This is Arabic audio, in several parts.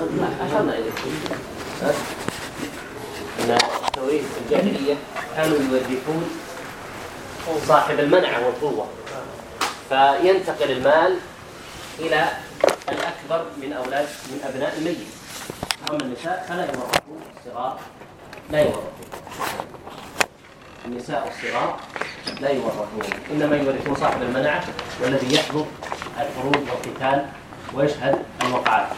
أخذنا إليكم أنا التوريث الجاهلية كانوا يورثون صاحب المنعة والقوة فينتقل المال إلى الأكبر من أولاد من أبناء الميت أما النساء فلا يورثون الصغار لا يورثون النساء الصغار لا يورثون إنما يورثون صاحب المنعة والذي يحضر الحروب والقتال ويشهد الوقعات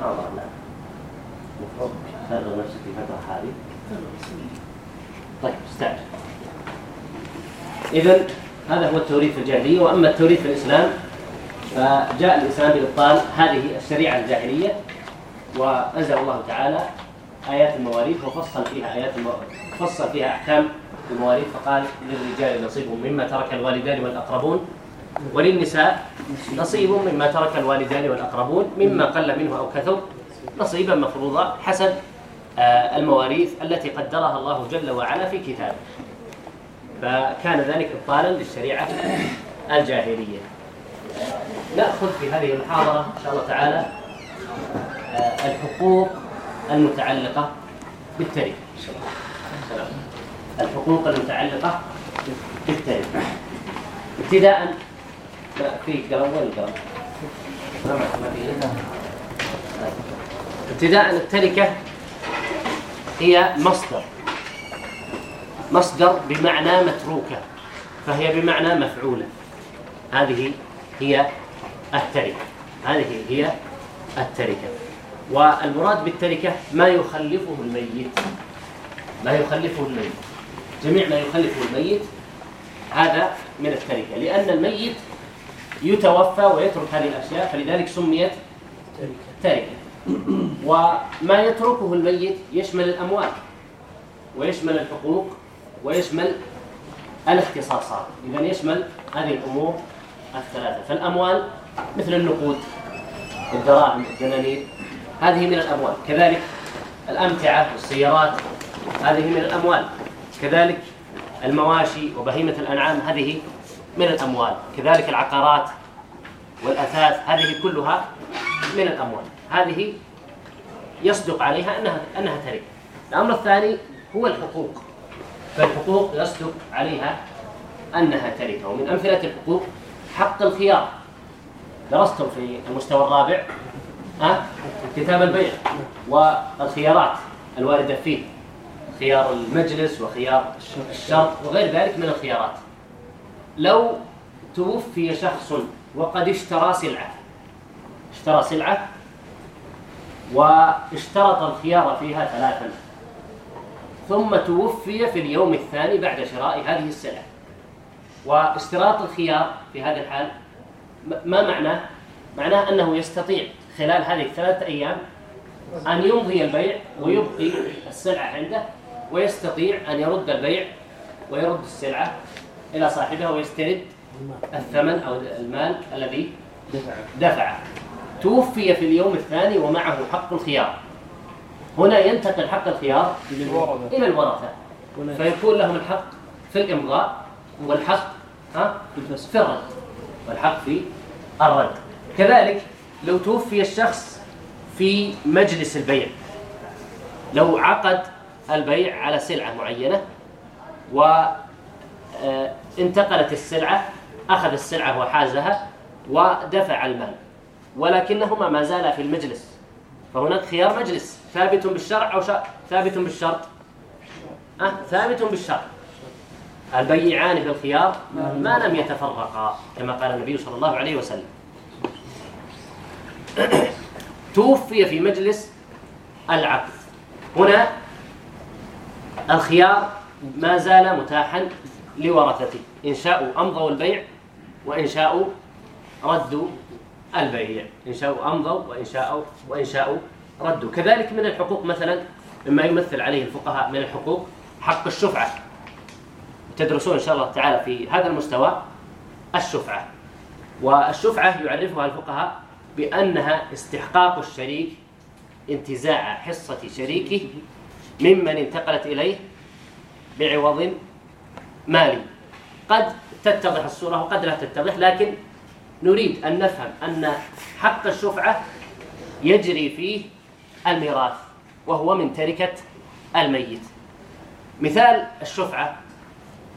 محتار تفرغ نفسك الفترة هذه طيب استعجل إذا هذا هو التوريث في الجاهلية وأما التوريث في الإسلام فجاء الإسلام بإبطال هذه الشريعة الجاهلية وأنزل الله تعالى آيات المواريث وفصل فيها آيات فصل فيها أحكام المواريث فقال للرجال نصيبهم مما ترك الوالدان والأقربون. وللنساء نصيب مما ترك الوالدان والأقربون مما قل منه أو كثر نصيبا مفروضا حسب آه، المواريث التي قدرها الله جل وعلا في كتابه. فكان ذلك إبطالا للشريعة الجاهلية. نأخذ في هذه المحاضرة إن شاء الله تعالى آه، الحقوق المتعلقة بالتاريخ. الحقوق المتعلقة بالتاريخ. ابتداء ابتداء التركة هي مصدر مصدر بمعنى متروكة فهي بمعنى مفعولة هذه هي التركة هذه هي التركة والمراد بالتركة ما يخلفه الميت ما يخلفه الميت جميع ما يخلفه الميت هذا من التركة لأن الميت يتوفى ويترك هذه الأشياء فلذلك سميت تركة. وما يتركه الميت يشمل الأموال ويشمل الحقوق ويشمل الاختصاصات. إذا يشمل هذه الأمور الثلاثة. فالأموال مثل النقود الدراهم الدنانير هذه من الأموال. كذلك الأمتعة والسيارات هذه من الأموال. كذلك المواشي وبهيمة الأنعام هذه من الأموال. كذلك العقارات والأثاث هذه كلها من الأموال. هذه يصدق عليها أنها أنها تركة الأمر الثاني هو الحقوق. فالحقوق يصدق عليها أنها تركة ومن أمثلة الحقوق حق الخيار. درستم في المستوى الرابع ها؟ كتاب البيع والخيارات الواردة فيه. خيار المجلس وخيار الشرط وغير ذلك من الخيارات. لو توفي شخص وقد اشترى سلعة. اشترى سلعة واشترط الخيار فيها ثلاثا. ثم توفي في اليوم الثاني بعد شراء هذه السلعة. واشتراط الخيار في هذا الحال ما معناه؟ معناه أنه يستطيع خلال هذه الثلاثة أيام أن يمضي البيع ويبقي السلعة عنده ويستطيع أن يرد البيع ويرد السلعة إلى صاحبها ويسترد الثمن أو المال الذي دفعه. توفي في اليوم الثاني ومعه حق الخيار. هنا ينتقل حق الخيار إلى الورثة. فيكون لهم الحق في الإمضاء والحق في الرد. والحق في الرد. كذلك لو توفي الشخص في مجلس البيع لو عقد البيع على سلعة معينة و آه، انتقلت السلعة أخذ السلعة وحازها ودفع المال. ولكنهما ما زالا في المجلس. فهناك خيار مجلس. ثابت بالشرع أو شرع ثابت بالشرط؟ أه؟ ثابت بالشرط. البيعان في الخيار ما لم يتفرقا كما قال النبي صلى الله عليه وسلم. توفي في مجلس العقد هنا الخيار ما زال متاحا لورثته إن شاءوا أمضوا البيع وإن شاءوا ردوا البيع. إن شاءوا أمضوا وإن شاءوا وإن شاءوا ردوا. كذلك من الحقوق مثلا مما يمثل عليه الفقهاء من الحقوق حق الشفعة. تدرسون إن شاء الله تعالى في هذا المستوى الشفعة. والشفعة يعرفها الفقهاء بأنها استحقاق الشريك انتزاع حصة شريكه ممن انتقلت إليه بعوض مالي. قد تتضح الصورة وقد لا تتضح لكن نريد أن نفهم أن حق الشفعة يجري فيه الميراث وهو من تركة الميت. مثال الشفعة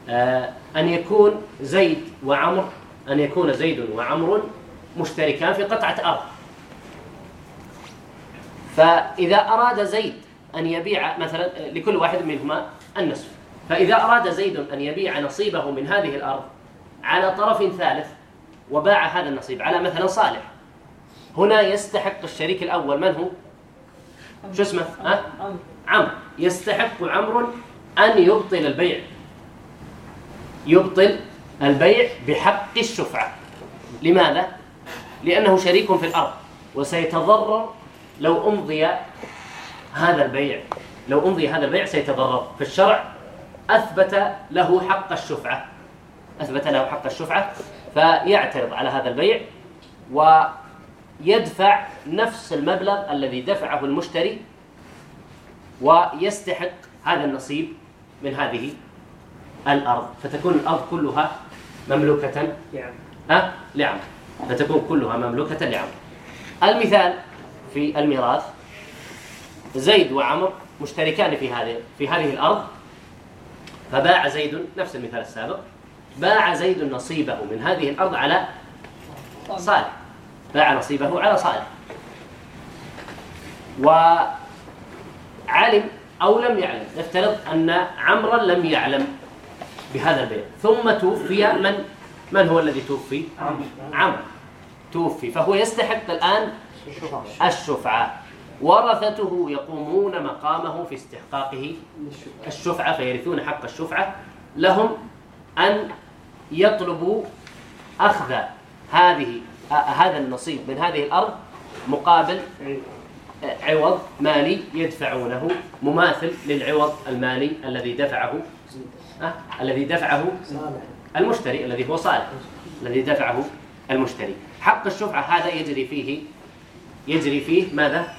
آه، أن يكون زيد وعمر أن يكون زيد وعمر مشتركان في قطعة أرض. فإذا أراد زيد أن يبيع مثلا لكل واحد منهما النصف. فإذا أراد زيد أن يبيع نصيبه من هذه الأرض على طرف ثالث وباع هذا النصيب على مثلا صالح هنا يستحق الشريك الأول من هو؟ شو اسمه؟ ها؟ عمرو يستحق عمرو أن يبطل البيع يبطل البيع بحق الشفعة لماذا؟ لأنه شريك في الأرض وسيتضرر لو أمضي هذا البيع لو أمضي هذا البيع سيتضرر في الشرع أثبت له حق الشفعة. أثبت له حق الشفعة فيعترض على هذا البيع ويدفع نفس المبلغ الذي دفعه المشتري ويستحق هذا النصيب من هذه الأرض. فتكون الأرض كلها مملوكة لعم فتكون كلها مملوكة لعم المثال في الميراث زيد وعمر مشتركان في هذه في هذه الأرض. فباع زيد نفس المثال السابق. باع زيد نصيبه من هذه الأرض على صالح. باع نصيبه على صالح. وعلم أو لم يعلم. نفترض أن عمرا لم يعلم بهذا البيع. ثم توفي من؟ من هو الذي توفي؟ عمرو. توفي. فهو يستحق الآن الشفعة. ورثته يقومون مقامه في استحقاقه الشفعة فيرثون حق الشفعة. لهم أن يطلبوا أخذ هذه هذا النصيب من هذه الأرض مقابل عوض مالي يدفعونه مماثل للعوض المالي الذي دفعه الذي دفعه المشتري الذي هو صالح الذي دفعه المشتري. حق الشفعة هذا يجري فيه يجري فيه ماذا؟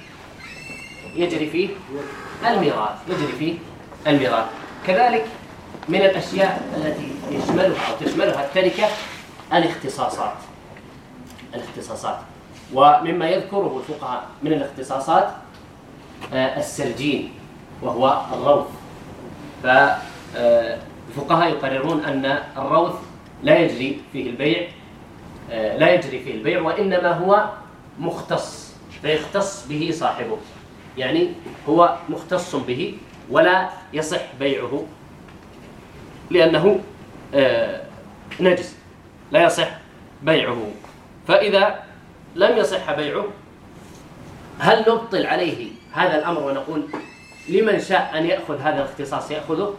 يجري فيه الميراث يجري فيه الميراث كذلك من الأشياء التي يشملها أو تشملها التركة الاختصاصات. الاختصاصات. ومما يذكره الفقهاء من الاختصاصات آه، السرجين وهو الروث. فالفقهاء آه، يقررون أن الروث لا يجري فيه البيع آه، لا يجري فيه البيع وإنما هو مختص فيختص به صاحبه. يعني هو مختص به ولا يصح بيعه لأنه آه، نجس. لا يصح بيعه. فإذا لم يصح بيعه هل نبطل عليه هذا الأمر ونقول لمن شاء أن يأخذ هذا الاختصاص يأخذه؟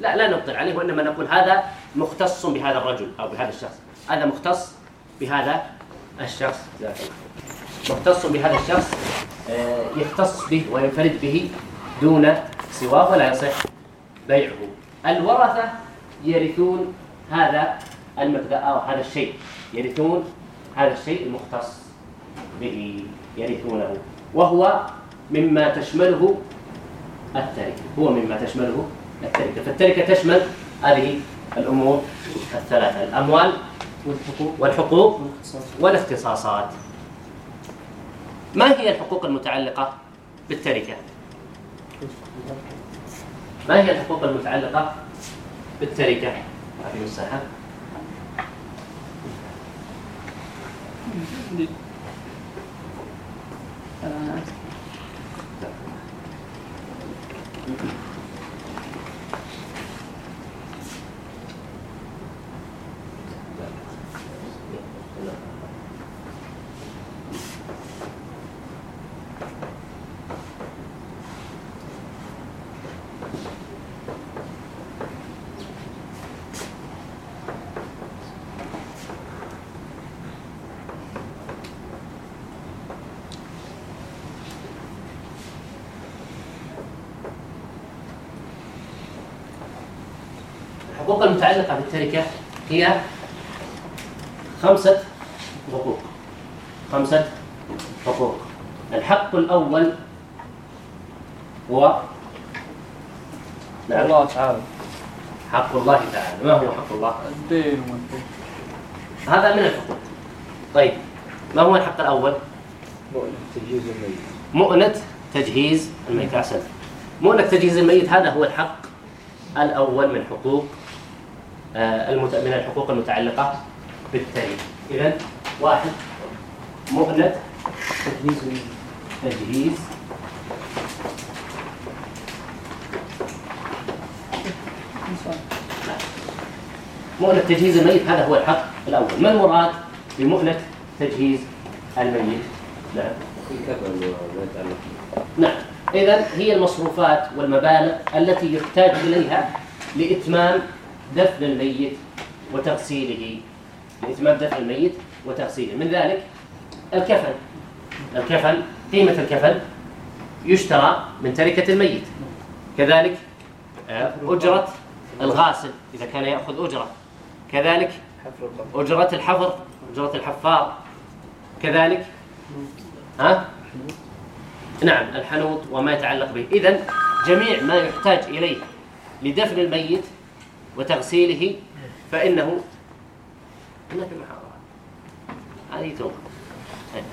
لا لا نبطل عليه وإنما نقول هذا مختص بهذا الرجل أو بهذا الشخص. هذا مختص بهذا الشخص. مختص بهذا الشخص آه، يختص به وينفرد به دون سواه ولا يصح بيعه. الورثة يرثون هذا المبدأ أو هذا الشيء. يرثون هذا الشيء المختص به يرثونه. وهو مما تشمله التركة. هو مما تشمله التركة. فالتركة تشمل هذه الأمور الثلاثة الأموال والحقوق والاختصاصات. ما هي الحقوق المتعلقة بالتركة؟ ما هي الحقوق المتعلقة بالتركة؟ هذه الساحة التركة هي خمسة حقوق. خمسة حقوق. الحق الأول هو نعم. الله تعالى. حق الله تعالى. ما هو حق الله؟ الدين هذا من الحقوق. طيب ما هو الحق الأول؟ مؤنة تجهيز الميت. مؤنة تجهيز الميت. أحسن مؤنة تجهيز الميت هذا هو الحق الأول من حقوق آه، من الحقوق المتعلقة بالتاريخ. إذا واحد مهلة تجهيز تجهيز مؤنة تجهيز الميت هذا هو الحق الأول. ما المراد بمؤنة تجهيز الميت؟ نعم. نعم. إذا هي المصروفات والمبالغ التي يحتاج إليها لإتمام دفن الميت وتغسيله. يعني دفن الميت وتغسيله. من ذلك الكفن. الكفن قيمة الكفن يشترى من تركة الميت. كذلك آه، أجرة الغاسل إذا كان يأخذ أجرة. كذلك أجرة الحفر أجرة الحفار. كذلك ها؟ نعم الحنوط وما يتعلق به. إذن جميع ما يحتاج إليه لدفن الميت وتغسيله فإنه هنا في المحاضرة هذه تنقل طيب.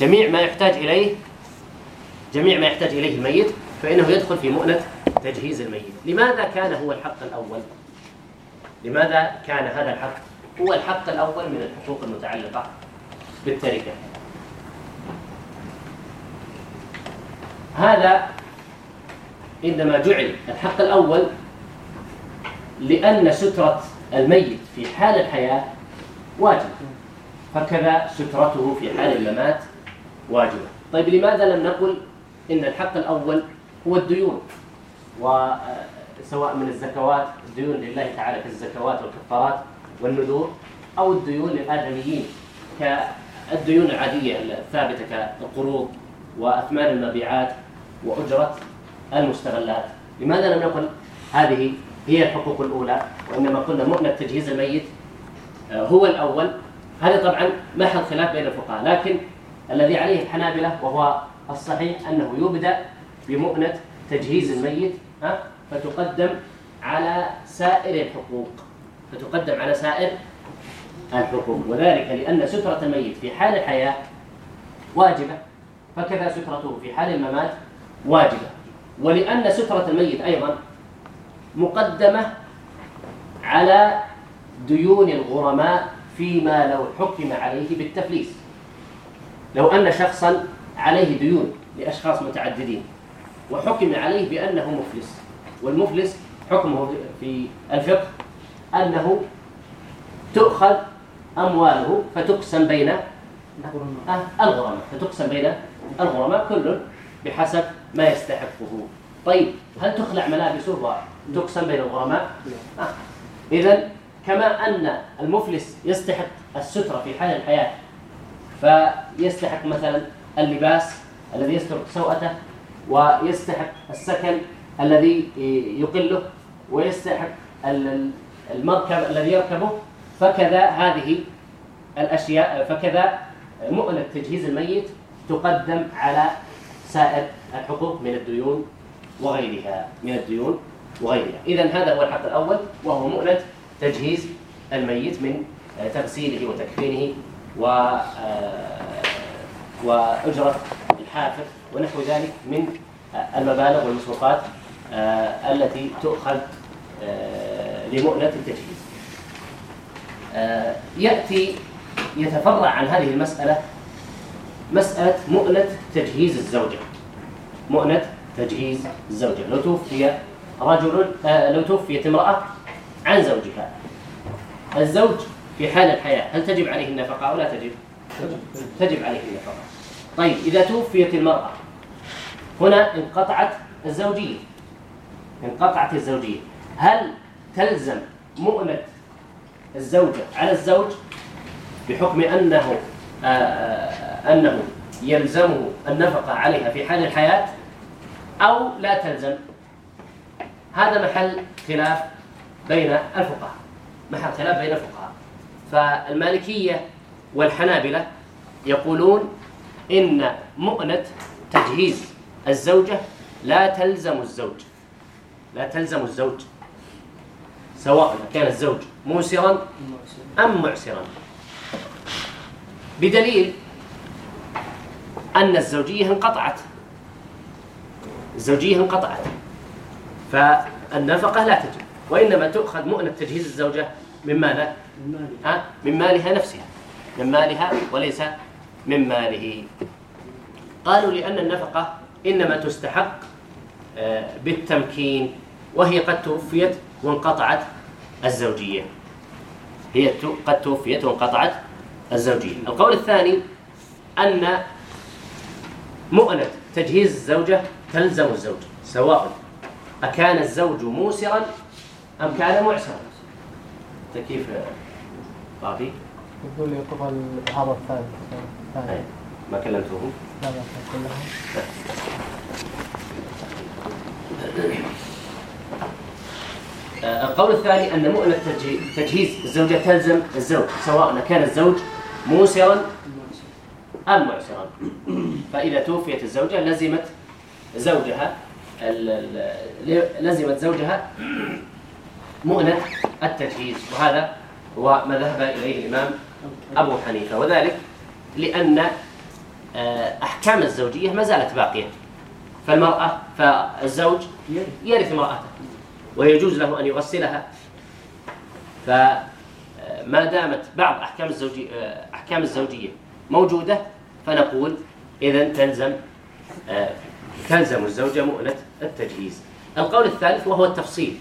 جميع ما يحتاج إليه جميع ما يحتاج إليه الميت فإنه يدخل في مؤنة تجهيز الميت. لماذا كان هو الحق الأول؟ لماذا كان هذا الحق؟ هو الحق الأول من الحقوق المتعلقة بالتركة. هذا عندما جعل الحق الأول لأن سترة الميت في حال الحياة واجبة. فكذا سترته في حال الممات واجبة. طيب لماذا لم نقل إن الحق الأول هو الديون؟ وسواء آه، من الزكوات الديون لله تعالى كالزكوات والكفارات والنذور أو الديون للآدميين كالديون العادية الثابتة كالقروض وأثمان المبيعات وأجرة المستغلات. لماذا لم نقل هذه هي الحقوق الأولى وإنما قلنا مؤنة تجهيز الميت آه، هو الأول. هذا طبعا محل خلاف بين الفقهاء لكن الذي عليه الحنابلة وهو الصحيح أنه يبدأ بمؤنة تجهيز الميت آه، فتقدم على سائر الحقوق فتقدم على سائر الحقوق. وذلك لأن سترة الميت في حال الحياة واجبة فكذا سترته في حال الممات واجبة. ولأن سترة الميت أيضا مقدمة على ديون الغرماء فيما لو حكم عليه بالتفليس. لو أن شخصا عليه ديون لأشخاص متعددين وحكم عليه بأنه مفلس. والمفلس حكمه في الفقه أنه تؤخذ أمواله فتقسم بين الغرماء فتقسم بين الغرماء كل بحسب ما يستحقه. طيب هل تخلع ملابسه؟ تقسم بين الغرماء إذن إذا كما أن المفلس يستحق السترة في حال الحياة فيستحق مثلا اللباس الذي يستر سوءته ويستحق السكن الذي يقله ويستحق المركب الذي يركبه فكذا هذه الأشياء فكذا مؤنة تجهيز الميت تقدم على سائر الحقوق من الديون وغيرها من الديون وغيرها يعني. إذا هذا هو الحق الأول وهو مؤنة تجهيز الميت من آه، تغسيله وتكفينه و آه، وأجرة الحافر ونحو ذلك من آه، المبالغ والمصروفات التي تؤخذ لمؤنة التجهيز. يأتي يتفرع عن هذه المسألة مسألة مؤنة تجهيز الزوجة. مؤنة تجهيز الزوجة. لو توفي رجل آه، لو توفيت امرأة عن زوجها. الزوج في حال الحياة هل تجب عليه النفقة أو لا تجب؟ تجب عليه النفقة. طيب إذا توفيت المرأة هنا انقطعت الزوجية. انقطعت الزوجية. هل تلزم مؤنة الزوجة على الزوج بحكم أنه آه، آه، أنه يلزمه النفقة عليها في حال الحياة أو لا تلزم؟ هذا محل خلاف بين الفقهاء. محل خلاف بين الفقهاء. فالمالكية والحنابلة يقولون إن مؤنة تجهيز الزوجة لا تلزم الزوج. لا تلزم الزوج. سواء كان الزوج موسرا أم معسرا. بدليل أن الزوجية انقطعت. الزوجية انقطعت. فالنفقة لا تجب وإنما تؤخذ مؤنة تجهيز الزوجة من ماذا؟ ها؟ من مالها نفسها من مالها وليس من ماله قالوا لأن النفقة إنما تستحق آه، بالتمكين وهي قد توفيت وانقطعت الزوجية هي قد توفيت وانقطعت الزوجية القول الثاني أن مؤنة تجهيز الزوجة تلزم الزوج سواء أكان الزوج موسرا أم كان معسرا؟ تكيف طافي يقول يقبل هذا الثالث ما كلمته لا ما آه، القول الثاني أن مؤنة تجهيز الزوجة تلزم الزوج سواء كان الزوج موسرا أم معسرا. فإذا توفيت الزوجة لزمت زوجها لزمت زوجها مؤنة التجهيز وهذا هو ما ذهب إليه الإمام أبو حنيفة وذلك لأن آه، أحكام الزوجية ما زالت باقية. فالمرأة فالزوج يرث امرأته ويجوز له أن يغسلها. فما آه، دامت بعض أحكام الزوجية, آه، أحكام الزوجية موجودة فنقول إذا تلزم تلزم الزوجة مؤنة التجهيز. القول الثالث وهو التفصيل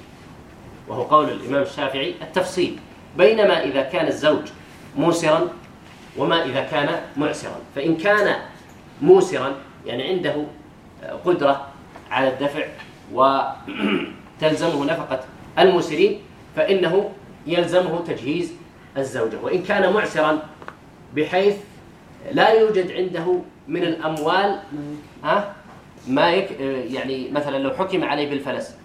وهو قول الإمام الشافعي التفصيل. بينما إذا كان الزوج موسرا وما إذا كان معسرا. فإن كان موسرا يعني عنده قدرة على الدفع وتلزمه نفقة الموسرين فإنه يلزمه تجهيز الزوجة. وإن كان معسرا بحيث لا يوجد عنده من الأموال ها ما يك آه، يعني مثلا لو حكم عليه بالفلس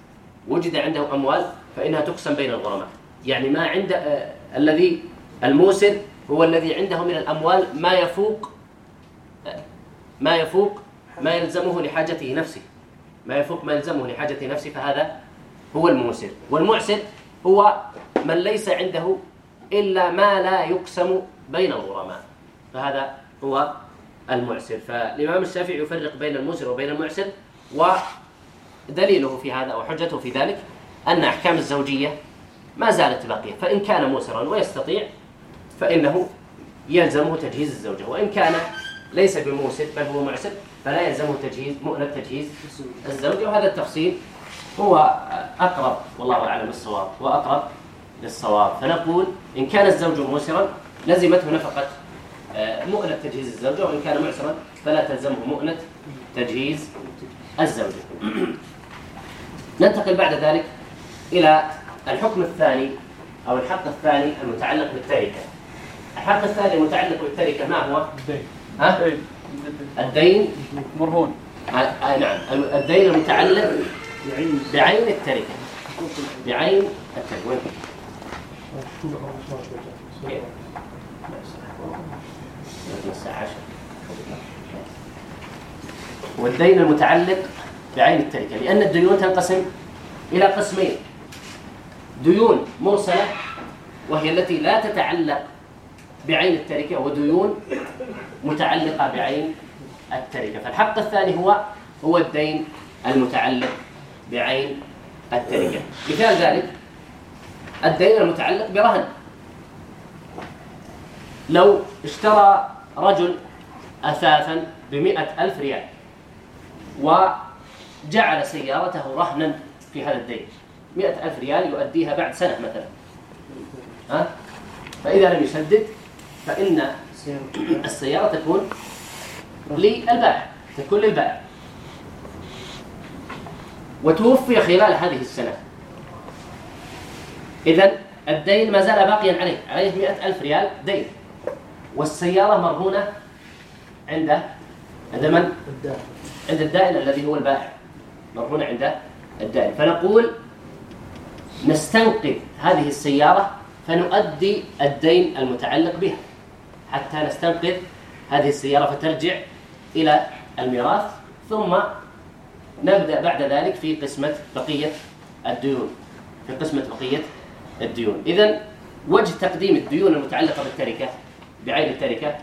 وجد عنده أموال فإنها تقسم بين الغرماء يعني ما عند آه، الذي الموسر هو الذي عنده من الأموال ما يفوق آه، ما يفوق ما يلزمه لحاجته نفسه. ما يفوق ما يلزمه لحاجته نفسه فهذا هو الموسر. والمعسر هو من ليس عنده إلا ما لا يقسم بين الغرماء فهذا هو المعسر. فالإمام الشافعي يفرق بين المسر وبين المعسر ودليله في هذا وحجته في ذلك أن أحكام الزوجية ما زالت باقية. فإن كان مسرا ويستطيع فإنه يلزمه تجهيز الزوجة. وإن كان ليس بموسر بل هو معسر فلا يلزمه تجهيز مؤلف تجهيز الزوجة وهذا التفصيل هو أقرب والله أعلم الصواب وأقرب للصواب. فنقول إن كان الزوج موسرا لزمته نفقة آه، مؤنة تجهيز الزوجة وإن كان معسرا فلا تلزمه مؤنة تجهيز الزوجة. ننتقل بعد ذلك إلى الحكم الثاني أو الحق الثاني المتعلق بالتركة. الحق الثاني المتعلق بالتركة ما هو؟ الدين. ها؟ الدين. مرهون. آه، آه، نعم. الدين المتعلق بعين. التركة. بعين التركة. النص عشر والدين المتعلق بعين التركة لأن الديون تنقسم إلى قسمين. ديون مرسلة وهي التي لا تتعلق بعين التركة وديون متعلقة بعين التركة. فالحق الثاني هو هو الدين المتعلق بعين التركة. مثال ذلك الدين المتعلق برهن. لو اشترى رجل أثاثا بمئة ألف ريال وجعل سيارته رهنا في هذا الدين. مئة ألف ريال يؤديها بعد سنة مثلا. ها؟ فإذا لم يسدد فإن السيارة تكون للبائع تكون للبائع. وتوفي خلال هذه السنة. إذا الدين ما زال باقيا عليه عليه مئة ألف ريال دين. والسيارة مرهونة عند عند من؟ عند الدائن الذي هو البائع. مرهونة عند الدائن فنقول نستنقذ هذه السيارة فنؤدي الدين المتعلق بها. حتى نستنقذ هذه السيارة فترجع إلى الميراث ثم نبدأ بعد ذلك في قسمة بقية الديون. في قسمة بقية الديون. إذا وجه تقديم الديون المتعلقة بالتركة بعين التركة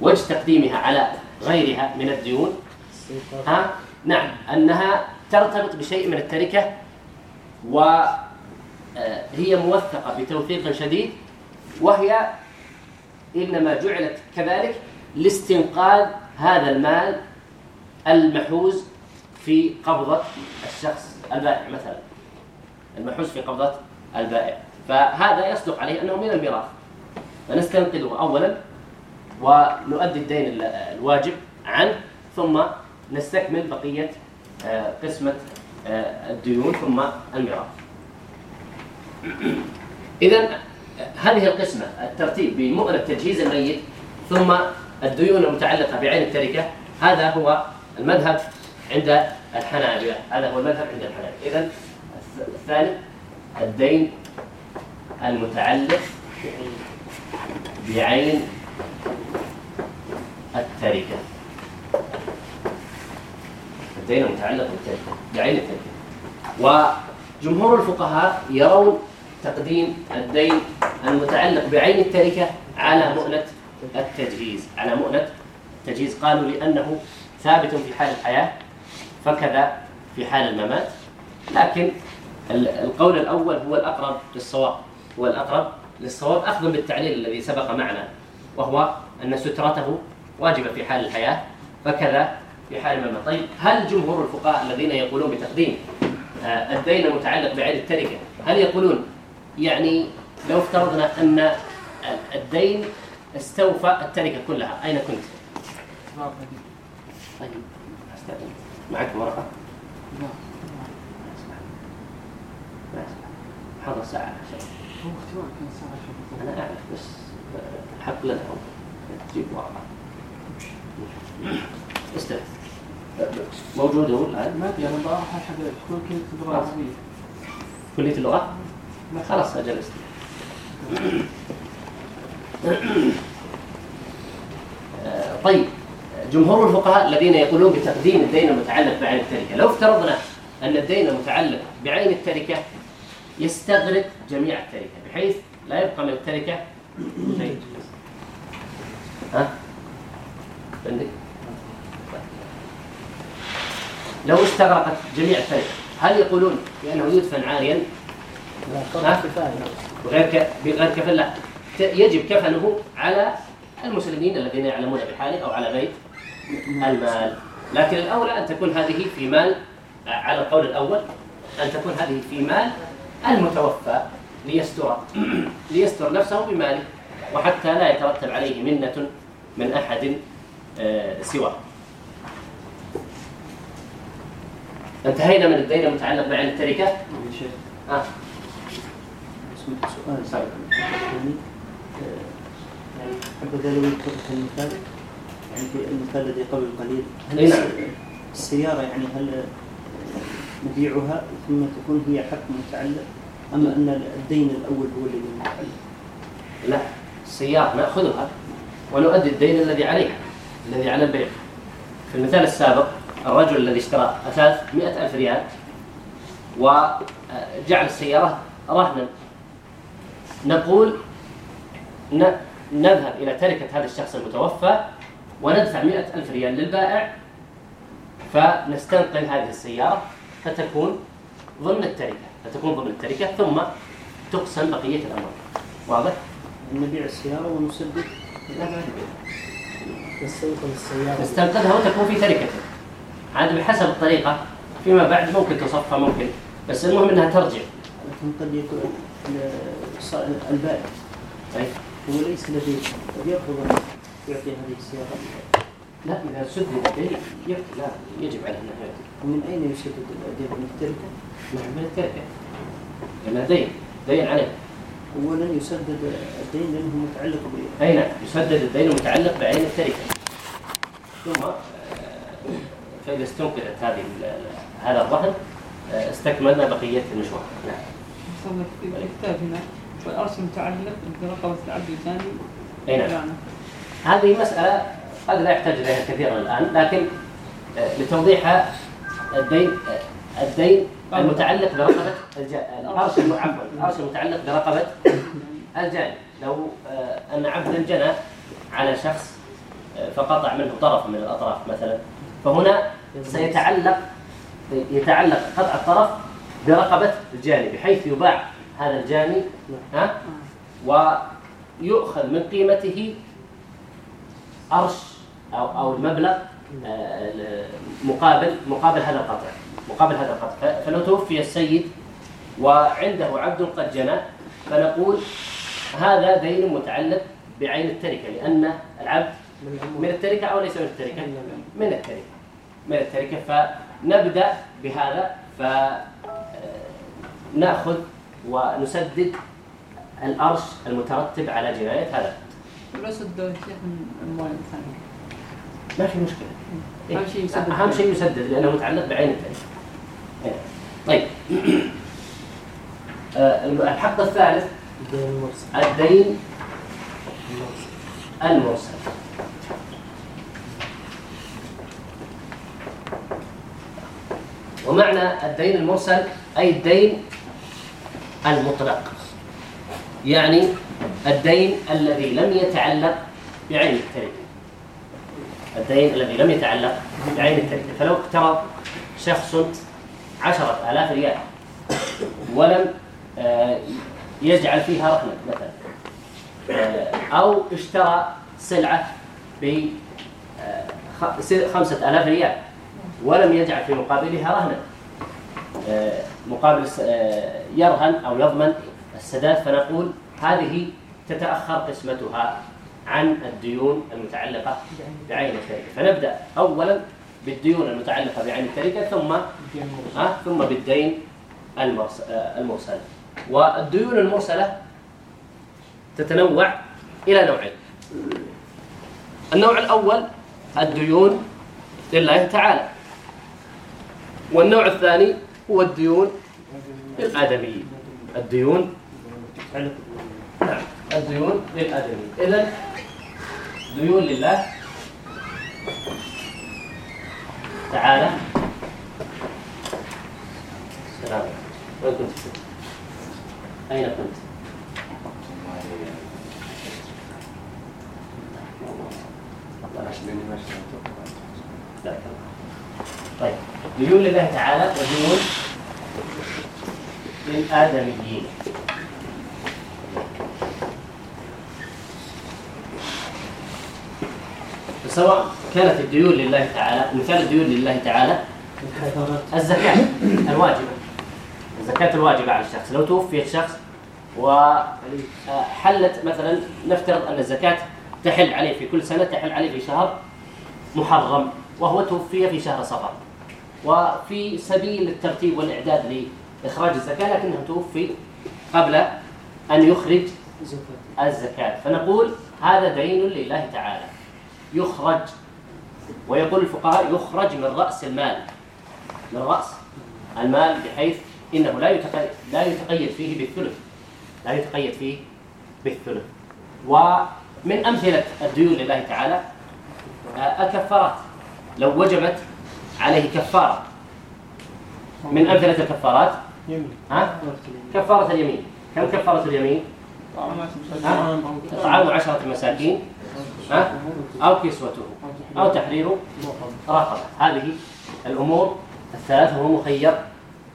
وجه تقديمها على غيرها من الديون. ها؟ نعم أنها ترتبط بشيء من التركة وهي آه، موثقة بتوثيق شديد وهي إنما جعلت كذلك لاستنقاذ هذا المال المحوز في قبضة الشخص البائع مثلا. المحوز في قبضة البائع. فهذا يصدق عليه أنه من الميراث. فنستنقذه أولا ونؤدي الدين الواجب عنه ثم نستكمل بقية آه، قسمة آه، الديون ثم الميراث. إذا هذه القسمة الترتيب بمؤنة تجهيز الميت ثم الديون المتعلقة بعين التركة هذا هو المذهب عند الحنابلة. هذا هو المذهب عند الحنابلة. إذا الثالث الدين المتعلق بعين التركة. الدين متعلق بالتركة بعين التركة. وجمهور الفقهاء يرون تقديم الدين المتعلق بعين التركة على مؤنة التجهيز. على مؤنة التجهيز. قالوا لأنه ثابت في حال الحياة فكذا في حال الممات. لكن القول الأول هو الأقرب للصواب هو الأقرب للصواب أخذ بالتعليل الذي سبق معنا وهو أن سترته واجبة في حال الحياة فكذا في حال الممات طيب هل جمهور الفقهاء الذين يقولون بتقديم آه، الدين المتعلق بعيد التركة هل يقولون يعني لو افترضنا أن الدين استوفى التركة كلها أين كنت؟ طيب أستأذن. معك ورقة؟ لا ما حضر ساعة شيء اختبار أنا أعرف بس حق لنا أو تجيب ورقة استلف موجودة هو الآن ما أدري أنا بروح ألحق الكل كلية اللغة كلية اللغة؟ خلاص أجل استلف طيب جمهور الفقهاء الذين يقولون بتقديم الدين المتعلق بعين التركة لو افترضنا أن الدين المتعلق بعين التركة يستغرق جميع التركة بحيث لا يبقى للتركة شيء ها؟ عندك؟ لو استغرقت جميع التركة هل يقولون بأنه يدفن عاريا؟ ها؟ وغير بغير كفن لا. يجب كفنه على المسلمين الذين يعلمون بحاله أو على بيت المال. لكن الأولى أن تكون هذه في مال على القول الأول أن تكون هذه في مال المتوفى. ليستر. ليستر نفسه بماله وحتى لا يترتب عليه منة من أحد آه، سواه. انتهينا من الدين المتعلق بعين التركة؟ نعم، شيخ. آه. سؤال سؤال. حبذا لو المثال يعني في المثال الذي قبل قليل. هل إيه، نعم. السيارة يعني هل نبيعها ثم تكون هي حق متعلق؟ أما أن الدين الأول هو الذي لا. السيارة نأخذها ونؤدي الدين الذي عليها الذي على البيع في المثال السابق الرجل الذي اشترى أثاث مئة ألف ريال وجعل السيارة رهنا نقول نذهب إلى تركة هذا الشخص المتوفى وندفع مئة ألف ريال للبائع فنستنقل هذه السيارة فتكون ضمن التركة. فتكون ضمن التركة ثم تقسم بقية الأموال. واضح؟ نبيع السيارة ونصدق لا ما نستيقظ السيارة. نستنقذها وتكون في تركته عاد بحسب الطريقة. فيما بعد ممكن تصفى ممكن. بس المهم إنها ترجع. لكن قد يكون البائع طيب. هو ليس لديه. قد يرفض أن يعطي هذه السيارة. لا إذا سدد الدين لا يجب عليه نفعه ومن أين يسدد الدين من التركة؟ من التركة لأنه دين دين عليه اولا يسدد الدين لأنه متعلق ب اي نعم يسدد الدين المتعلق بعين التركه ثم فاذا استنقذت هذه هذا الرهن استكملنا بقيه المشوار نعم الكتاب هنا والارش متعلق برقبه العبد الثاني اي نعم هذه مساله هذا لا يحتاج إليها كثيرا الآن لكن آه، لتوضيحها آه، الدين آه، الدين المتعلق برقبة القرش المعبد القرش المتعلق برقبة الجاني لو أن عبدا جنى على شخص فقطع منه طرف من الأطراف مثلا فهنا سيتعلق يتعلق قطع الطرف برقبة الجاني بحيث يباع هذا الجاني ها؟ نعم. ويؤخذ من قيمته أرش أو أو المبلغ آه، مقابل مقابل هذا القطع. مقابل هذا القطع. فلو توفي السيد وعنده عبد قد جنى فنقول هذا دين متعلق بعين التركة لأن العبد من التركة أو ليس من التركة؟ من التركة. من التركة. فنبدأ بهذا فناخذ آه، ونسدد الأرش المترتب على جناية هذا. رأس الدور شيخ من اموال الانسان. ما في مشكلة. إيه. أهم شيء يسدد. أهم لأنه متعلق بعين الدليل إيه. طيب. آه، الحق الثالث. الدين المرسل. الدين المرسل. ومعنى الدين المرسل أي الدين المطلق. يعني الدين الذي لم يتعلق بعين التركة الدين الذي لم يتعلق بعين التركة فلو اقترض شخص عشرة آلاف ريال ولم آه، يجعل فيها ركنا مثلا آه، أو اشترى سلعة ب آه، خمسة آلاف ريال ولم يجعل في مقابلها رهنا مقابل يرهن أو يضمن السداد فنقول هذه تتأخر قسمتها عن الديون المتعلقة بعين التركة. فنبدأ أولا بالديون المتعلقة بعين التركة ثم ها ثم بالدين آه، المرسل. والديون المرسلة تتنوع إلى نوعين. النوع الأول الديون لله تعالى. والنوع الثاني هو الديون للآدميين الديون نعم، الديون للآدميين. الديون لله تعالى السلام وين كنت؟ أين كنت؟ طيب. ديون لله تعالى وديون للآدميين سواء كانت الديون لله تعالى مثال الديون لله تعالى الزكاة الواجبة. الزكاة الواجبة على الشخص. لو توفي الشخص وحلت مثلا نفترض أن الزكاة تحل عليه في كل سنة تحل عليه في شهر محرم وهو توفي في شهر صفر. وفي سبيل الترتيب والإعداد لإخراج الزكاة لكنه توفي قبل أن يخرج الزكاة. فنقول هذا دين لله تعالى. يخرج. ويقول الفقهاء يخرج من رأس المال. من رأس المال بحيث إنه لا يتقيد, لا يتقيد فيه بالثلث. لا يتقيد فيه بالثلث. ومن أمثلة الديون لله تعالى آه، الكفارات. لو وجبت عليه كفارة. من أمثلة الكفارات. ها؟ كفارة اليمين. كم كفارة اليمين؟ طعام عشرة مساكين. أو كسوته. أو تحرير رقبة. هذه الأمور الثلاثة هو مخير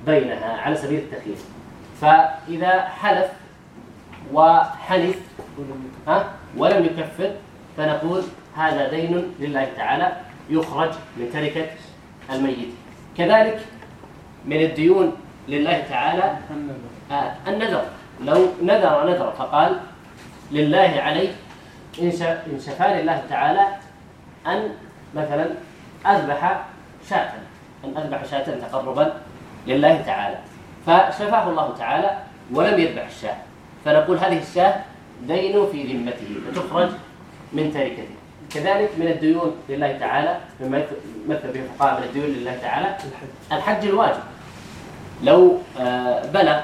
بينها على سبيل التخيير. فإذا حلف وحلف ها؟ ولم يكفر فنقول هذا دين لله تعالى يخرج من تركة الميت. كذلك من الديون لله تعالى آه، النذر. لو نذر نذر فقال لله عليه من سفار الله تعالى أن مثلا أذبح شاة أن أذبح شاة تقربا لله تعالى. فشفاه الله تعالى ولم يذبح الشاة. فنقول هذه الشاة دين في ذمته فتخرج من تركته. كذلك من الديون لله تعالى مما يمثل به الفقهاء من الديون لله تعالى الحج الواجب. لو آه، بلغ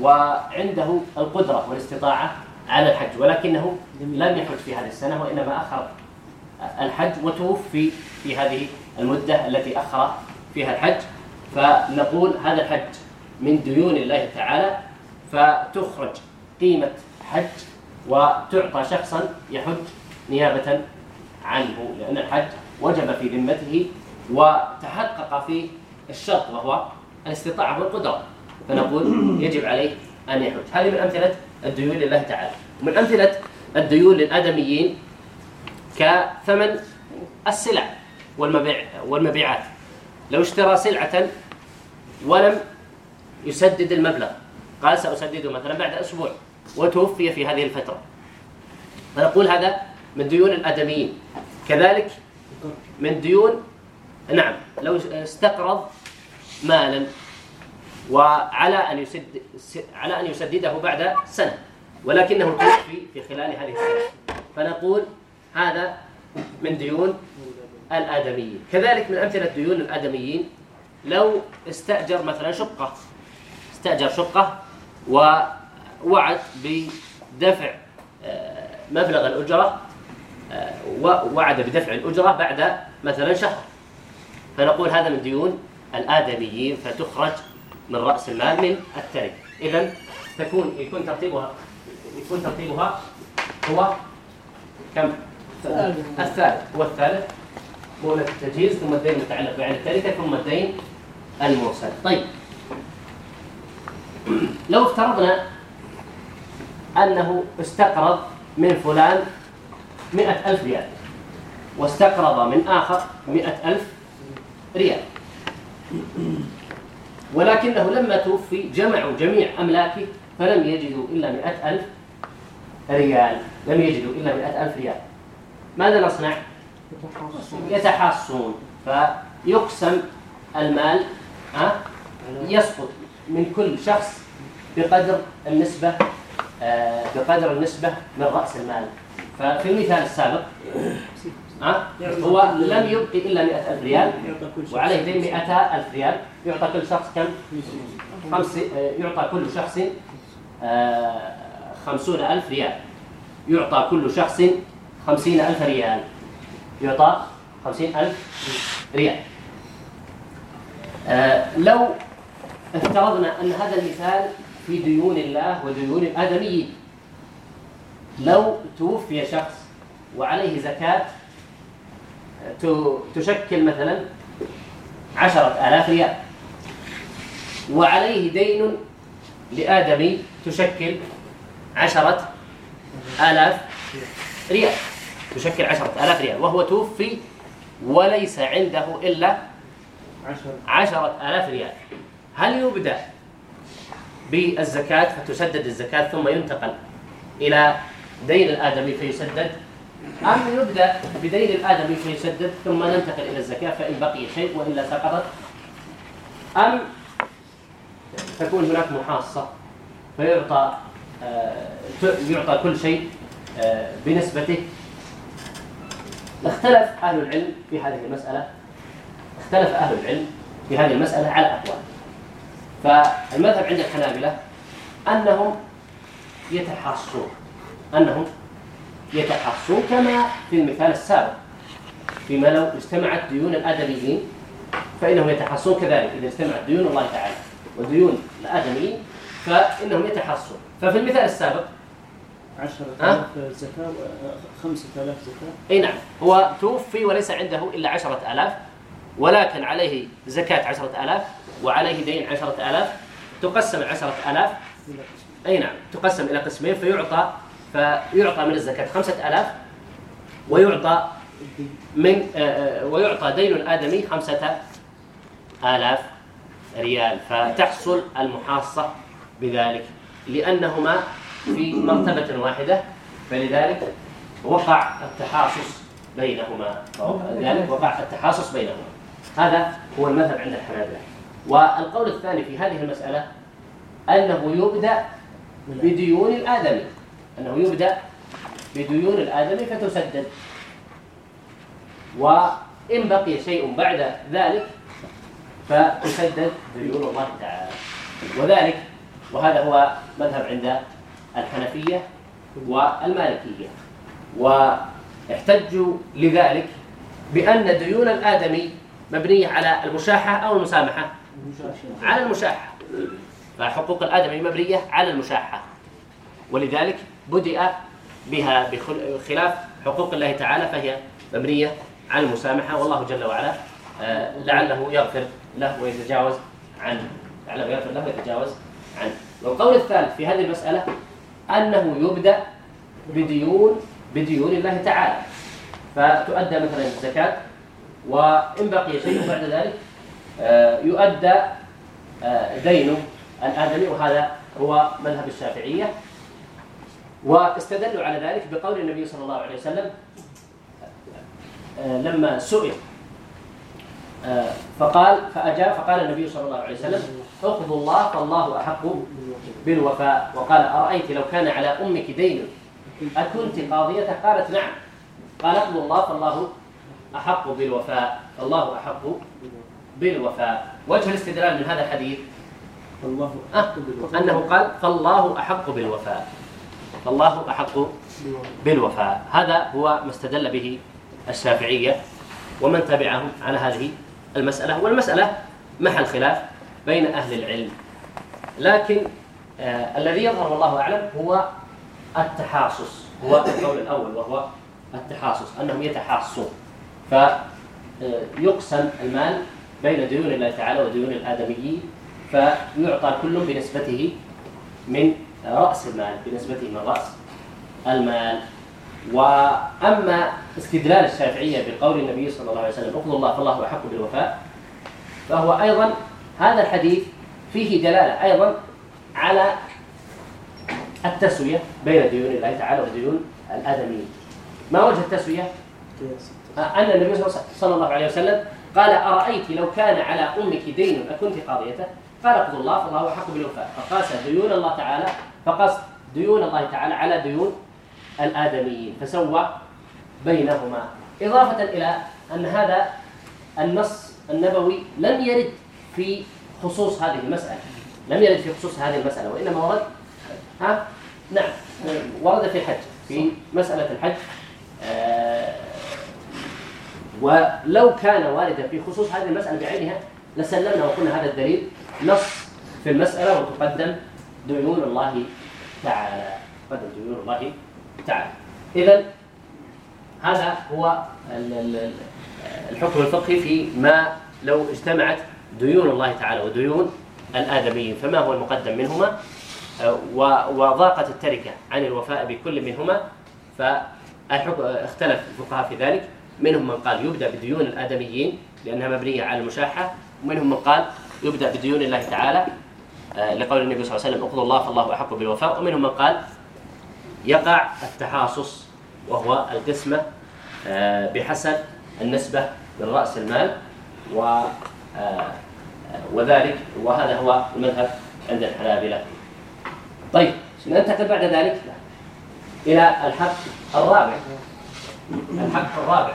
وعنده القدرة والاستطاعة على الحج ولكنه لم يحج في هذه السنة وإنما أخر الحج وتوفي في هذه المدة التي أخر فيها الحج. فنقول هذا الحج من ديون الله تعالى فتخرج قيمة حج وتعطى شخصا يحج نيابة عنه لأن الحج وجب في ذمته وتحقق فيه الشرط وهو الاستطاعة والقدرة. فنقول يجب عليه أن يحج. هذه من أمثلة الديون لله تعالى. ومن أمثلة الديون للآدميين كثمن السلع والمبيع والمبيعات. لو اشترى سلعة ولم يسدد المبلغ. قال سأسدده مثلا بعد أسبوع وتوفي في هذه الفترة. فنقول هذا من ديون الآدميين. كذلك من ديون نعم لو استقرض مالا وعلى أن يسد على أن يسدده بعد سنة. ولكنه توفي في خلال هذه السنة. فنقول هذا من ديون الآدميين. كذلك من أمثلة ديون الآدميين. لو استأجر مثلا شقة. استأجر شقة ووعد بدفع آه، مبلغ الأجرة آه، ووعد بدفع الأجرة بعد مثلا شهر. فنقول هذا من ديون الآدميين. فتخرج من رأس المال من التركة إذا تكون يكون ترتيبها يكون ترتيبها هو كم؟ الثالث. هو الثالث. مولة التجهيز ثم الدين المتعلق بعين التركة ثم الدين المرسل. طيب. لو افترضنا أنه استقرض من فلان مئة ألف ريال واستقرض من آخر مئة ألف ريال. ولكنه لما توفي جمعوا جميع أملاكه فلم يجدوا إلا مئة ألف ريال. لم يجدوا إلا مئة ألف ريال. ماذا نصنع؟ يتحاصون. فيقسم المال يسقط من كل شخص بقدر النسبة آه، بقدر النسبة من رأس المال. ففي المثال السابق هو لم يبقي إلا 100000 ريال. وعليه دين 200000 ريال. يعطى كل شخص كم؟ خمس آه، يعطى كل شخص آه، 50000 ريال. يعطى كل شخص 50000 ريال. يعطى 50000 ريال. آه، لو افترضنا أن هذا المثال في ديون الله وديون الآدميين لو توفي شخص وعليه زكاة تشكل مثلا عشرة آلاف ريال. وعليه دين لآدمي تشكل عشرة آلاف ريال. تشكل عشرة آلاف ريال. وهو توفي وليس عنده إلا عشرة آلاف ريال. هل يبدأ بالزكاة فتسدد الزكاة ثم ينتقل إلى دين الآدمي فيسدد؟ أم يبدأ بدين الآدمي فيسدد ثم ننتقل إلى الزكاة فإن بقي شيء وإلا سقطت. أم تكون هناك محاصة فيعطى آه، يعطى كل شيء آه، بنسبته. اختلف أهل العلم في هذه المسألة. اختلف أهل العلم في هذه المسألة على أقوال. فالمذهب عند الحنابلة أنهم يتحاصون أنهم يتحصون كما في المثال السابق فيما لو اجتمعت ديون الآدميين فإنهم يتحصون كذلك. إذا اجتمعت ديون الله تعالى وديون الآدميين فإنهم يتحصون ففي المثال السابق 10000 زكاة 5000 زكاة. أي نعم. هو توفي وليس عنده إلا 10000 ولكن عليه زكاة 10000 وعليه دين 10000 تقسم 10000 أي نعم. تقسم إلى قسمين فيعطى فيعطى من الزكاة خمسة ألاف ويعطى من آه، آه، ويعطى دين آدمي خمسة آلاف ريال فتحصل المحاصة بذلك لأنهما في مرتبة واحدة فلذلك وقع التحاصص بينهما. ذلك وقع التحاصص بينهما. هذا هو المذهب عند الحنابلة. والقول الثاني في هذه المسألة أنه يبدأ بديون الآدمي. أنه يبدأ بديون الآدمي فتسدد. وإن بقي شيء بعد ذلك فتسدد ديون الله تعالى. وذلك وهذا هو مذهب عند الحنفية والمالكية. واحتجوا لذلك بأن ديون الآدمي مبنية على المشاحة أو المسامحة. على المشاحة. فحقوق الآدمي مبنية على المشاحة. ولذلك بدئ بها بخلاف حقوق الله تعالى فهي مبنية على المسامحة. والله جل وعلا آه، لعله يغفر له ويتجاوز عنه لعله يغفر له ويتجاوز عنه والقول الثالث في هذه المسألة أنه يبدأ بديون بديون الله تعالى. فتؤدى مثلا الزكاة وإن بقي شيء بعد ذلك آه، يؤدى آه، دينه الآدمي وهذا هو مذهب الشافعية. واستدلوا على ذلك بقول النبي صلى الله عليه وسلم آه، لما سئل آه، فقال فأجاب فقال النبي صلى الله عليه وسلم اخذوا الله فالله أحق بالوفاء. وقال أرأيت لو كان على أمك دين؟ أكنت قاضية؟ قالت نعم. قال اخذوا الله فالله أحق بالوفاء. الله أحق بالوفاء. وجه الاستدلال من هذا الحديث الله أحق أه؟ بالوفاء. أنه قال فالله أحق بالوفاء. فالله أحق بالوفاء. هذا هو ما استدل به الشافعية ومن تبعهم على هذه المسألة. والمسألة محل خلاف بين أهل العلم. لكن آه، الذي يظهر والله أعلم هو التحاصص. هو القول الأول وهو التحاصص أنهم يتحاصون. فيقسم آه، المال بين ديون الله تعالى وديون الآدميين فيعطى كل بنسبته من رأس المال بنسبته من رأس المال. وأما استدلال الشافعية بقول النبي صلى الله عليه وسلم اقضوا الله فالله أحق بالوفاء. فهو أيضا هذا الحديث فيه دلالة أيضا على التسوية بين ديون الله تعالى وديون الآدميين. ما وجه التسوية؟ أن النبي صلى الله عليه وسلم قال أرأيت لو كان على أمك دين أكنت قاضيته؟ قال اقضوا الله فالله أحق بالوفاء. فقاس ديون الله تعالى فقصد ديون الله تعالى على ديون الآدميين فسوى بينهما. إضافة إلى أن هذا النص النبوي لم يرد في خصوص هذه المسألة. لم يرد في خصوص هذه المسألة وإنما ورد ها؟ نعم. ورد في الحج في مسألة الحج. آه، ولو كان واردا في خصوص هذه المسألة بعينها لسلمنا وقلنا هذا الدليل نص في المسألة وتقدم ديون الله تعالى هذا ديون الله تعالى إذا هذا هو الحكم الفقهي في ما لو اجتمعت ديون الله تعالى وديون الآدميين فما هو المقدم منهما وضاقت التركة عن الوفاء بكل منهما فاختلف اختلف الفقهاء في ذلك منهم من قال يبدأ بديون الآدميين لأنها مبنية على المشاحة ومنهم من قال يبدأ بديون الله تعالى آه، لقول النبي صلى الله عليه وسلم اقضوا الله فالله أحق بالوفاء. ومنهم من قال يقع التحاصص وهو القسمة آه، بحسب النسبة من رأس المال و آه، وذلك وهذا هو المذهب عند الحنابلة. طيب ننتقل بعد ذلك؟ إلى الحق الرابع. الحق الرابع.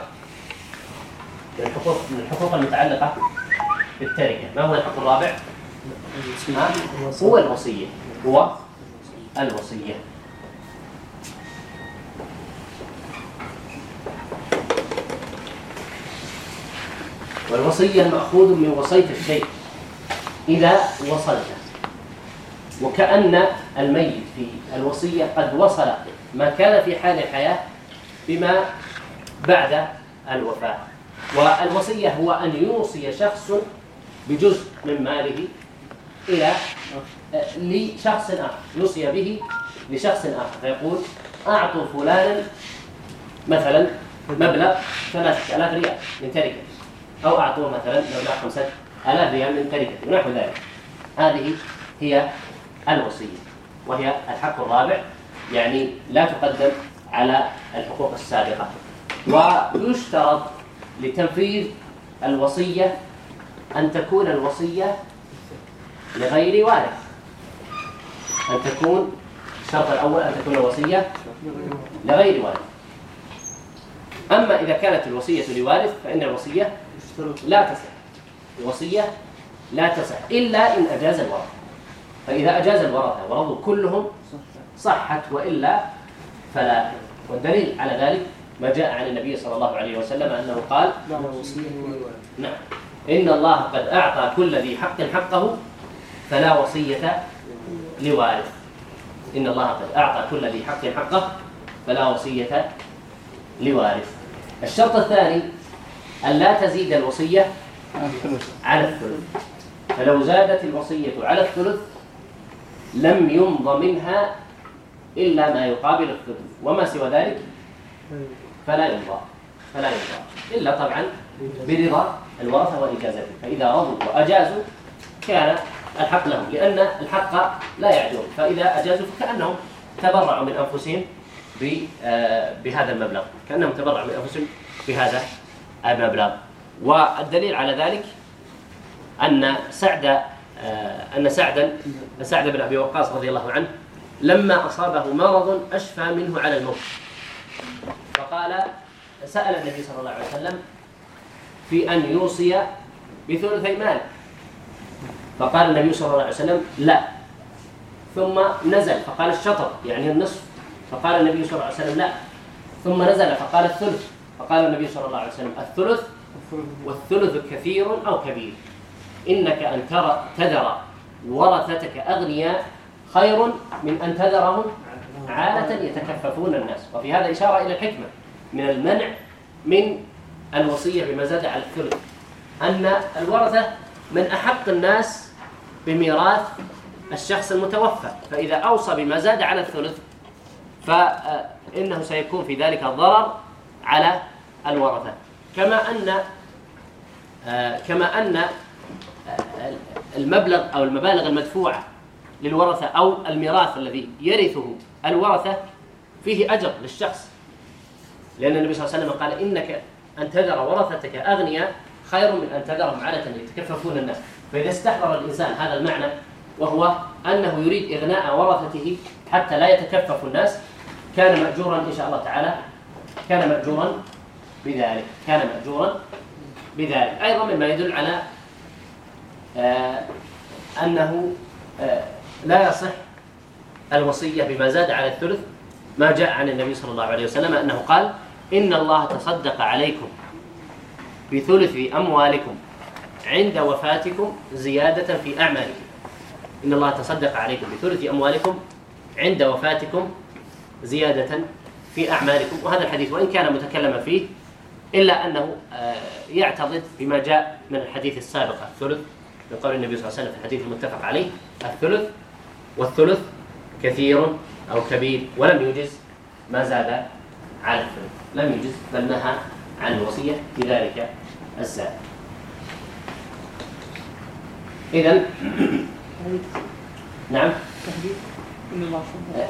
الحقوق الحقوق المتعلقة بالتركة. ما هو الحق الرابع؟ اسمها هو الوصية. هو الوصية. والوصية المأخوذ من وصيت الشيء. إذا وصلت. وكأن الميت في الوصية قد وصل ما كان في حال الحياة بما بعد الوفاة. والوصية هو أن يوصي شخص بجزء من ماله إلى لشخص آخر. يوصي به لشخص آخر. فيقول أعطوا فلانا مثلا مبلغ 3000 ريال من تركة. أو أعطوه مثلا مبلغ 5000 ريال من تركة. ونحو ذلك. هذه هي الوصية وهي الحق الرابع. يعني لا تقدم على الحقوق السابقة. ويشترط لتنفيذ الوصية أن تكون الوصية لغير وارث. أن تكون الشرط الأول أن تكون الوصية لغير وارث. أما إذا كانت الوصية لوارث فإن الوصية لا تصح. الوصية لا تصح إلا إن أجاز الورثة. فإذا أجاز الورثة ورضوا كلهم صحت وإلا فلا. والدليل على ذلك ما جاء عن النبي صلى الله عليه وسلم أنه قال نعم. إن الله قد أعطى كل ذي حق حقه فلا وصية لوارث. إن الله قد أعطى كل ذي حق حقه فلا وصية لوارث. الشرط الثاني أن لا تزيد الوصية على الثلث. فلو زادت الوصية على الثلث لم يمض منها إلا ما يقابل الثلث. وما سوى ذلك؟ فلا يمضى. فلا يمضى. إلا طبعا برضا الورثة وإجازته. فإذا رضوا وأجازوا كان الحق لهم لأن الحق لا يعدون. فإذا أجازوا فكأنهم تبرعوا من أنفسهم آه، بهذا المبلغ. كأنهم تبرعوا من أنفسهم بهذا المبلغ. والدليل على ذلك أن سعد آه، أن سعدا سعد بن أبي وقاص رضي الله عنه لما أصابه مرض أشفى منه على الموت. فقال سأل النبي صلى الله عليه وسلم في أن يوصي بثلثي ماله فقال النبي صلى الله عليه وسلم لا. ثم نزل فقال الشطر يعني النصف. فقال النبي صلى الله عليه وسلم لا. ثم نزل فقال الثلث. فقال النبي صلى الله عليه وسلم الثلث والثلث كثير أو كبير. إنك أن ترى تذر ورثتك أغنياء خير من أن تذرهم عالة يتكففون الناس. وفي هذا إشارة إلى الحكمة من المنع من الوصية بما زاد على الثلث. أن الورثة من أحق الناس بميراث الشخص المتوفى فإذا أوصى بما زاد على الثلث فإنه سيكون في ذلك الضرر على الورثة. كما أن آه، كما أن آه، المبلغ أو المبالغ المدفوعة للورثة أو الميراث الذي يرثه الورثة فيه أجر للشخص. لأن النبي صلى الله عليه وسلم قال إنك أن تذر ورثتك أغنياء خير من أن تذرهم عادة يتكففون الناس. فإذا استحضر الإنسان هذا المعنى وهو أنه يريد إغناء ورثته حتى لا يتكفف الناس كان مأجورا إن شاء الله تعالى كان مأجورا بذلك كان مأجورا بذلك. أيضا مما يدل على آه، أنه آه، لا يصح الوصية بما زاد على الثلث ما جاء عن النبي صلى الله عليه وسلم أنه قال إن الله تصدق عليكم بثلث أموالكم عند وفاتكم زيادة في أعمالكم. إن الله تصدق عليكم بثلث أموالكم عند وفاتكم زيادة في أعمالكم. وهذا الحديث وإن كان متكلما فيه إلا أنه آه، يعتضد بما جاء من الحديث السابق الثلث. بقول النبي صلى الله عليه وسلم في الحديث المتفق عليه الثلث والثلث كثير أو كبير ولم يجز ما زاد على الثلث. لم يجز بل نهى عن الوصية لذلك الزائد إذا نعم.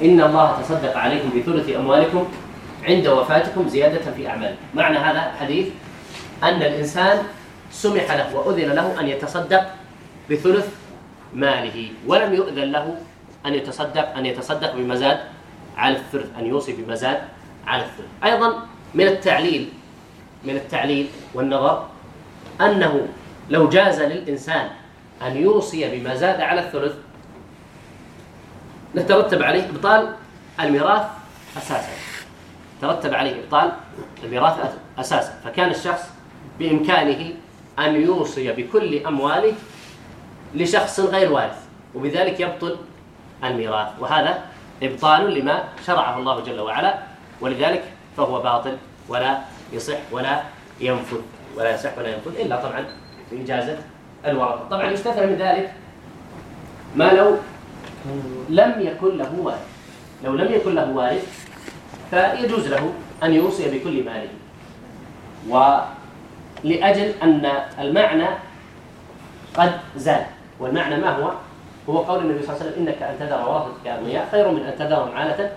إن الله تصدق عليكم بثلث أموالكم عند وفاتكم زيادة في أعمالكم معنى هذا الحديث أن الإنسان سمح له وأذن له أن يتصدق بثلث ماله ولم يؤذن له أن يتصدق أن يتصدق بمزاد على الثلث أن يوصي بمزاد على الثلث. أيضا من التعليل من التعليل والنظر أنه لو جاز للإنسان أن يوصي بما زاد على الثلث نترتب عليه إبطال الميراث أساسا. ترتب عليه إبطال الميراث أساسا. فكان الشخص بإمكانه أن يوصي بكل أمواله لشخص غير وارث وبذلك يبطل الميراث. وهذا إبطال لما شرعه الله جل وعلا ولذلك فهو باطل ولا يصح ولا ينفذ. ولا يصح ولا ينفذ إلا طبعا باجازه الورثه طبعا يستثنى من ذلك ما لو لم يكن له وارث. لو لم يكن له وارث فيجوز له أن يوصي بكل ماله. ولأجل أن المعنى قد زال والمعنى ما هو؟ هو قول النبي صلى الله عليه وسلم إنك أن تذر ورثتك اغنياء خير من أن تذرهم عالة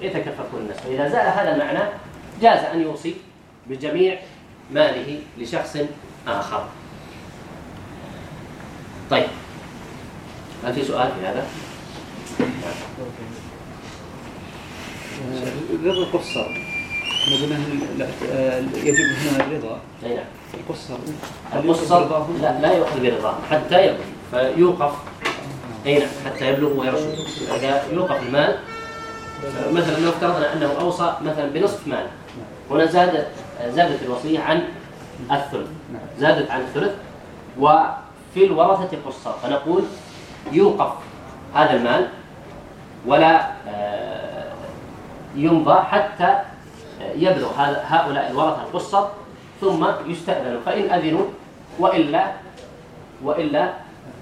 يتكففون الناس. فإذا زال هذا المعنى جاز أن يوصي بجميع ماله لشخص آخر. طيب. هل في سؤال في هذا؟ رضا القصر. آه، يجب هنا الرضا. أي نعم. القصر. القصر لا لا يؤخذ برضا حتى يبلغ فيوقف. أي نعم. حتى يبلغ ويرشد إذا يوقف المال آه، مثلا لو افترضنا أنه أوصى مثلا بنصف مال نعم. هنا زادت زادت الوصية عن الثلث. نعم. زادت عن الثلث وفي الورثة قصة. فنقول يوقف هذا المال ولا آه، يمضى حتى يبلغ هؤلاء الورثة القصة ثم يستأذن. فإن أذنوا وإلا وإلا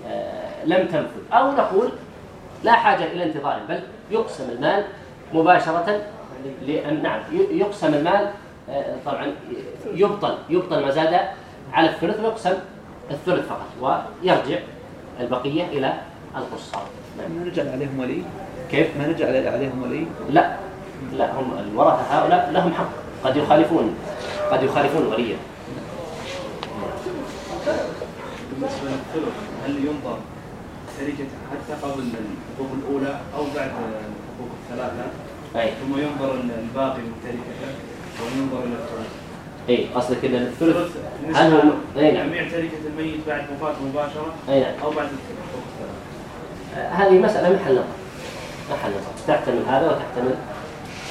آه، لم تنفذ. أو نقول لا حاجة إلى انتظار بل يقسم المال مباشرة لأن نعم يقسم المال آه، طبعا يبطل يبطل مزاده على الثلث ويقسم الثلث فقط ويرجع البقية إلى القصار نعم. ما نجعل عليهم ولي؟ كيف؟ ما نجعل عليهم ولي؟ لا لا هم الورثة هؤلاء لهم حق قد يخالفون قد يخالفون وليا بالنسبة للثلث هل ينظر شركة حتى قبل الحقوق الأولى أو بعد الحقوق الثلاثة؟ أي. ثم ينظر الباقي من تركته اي قصدك كده ان الثلث هل هو اي نعم. يعني جميع تركه الميت بعد وفاته مباشرة اي نعم. أو بعد هذه مسألة محل نظر محل نظر تحتمل هذا وتحتمل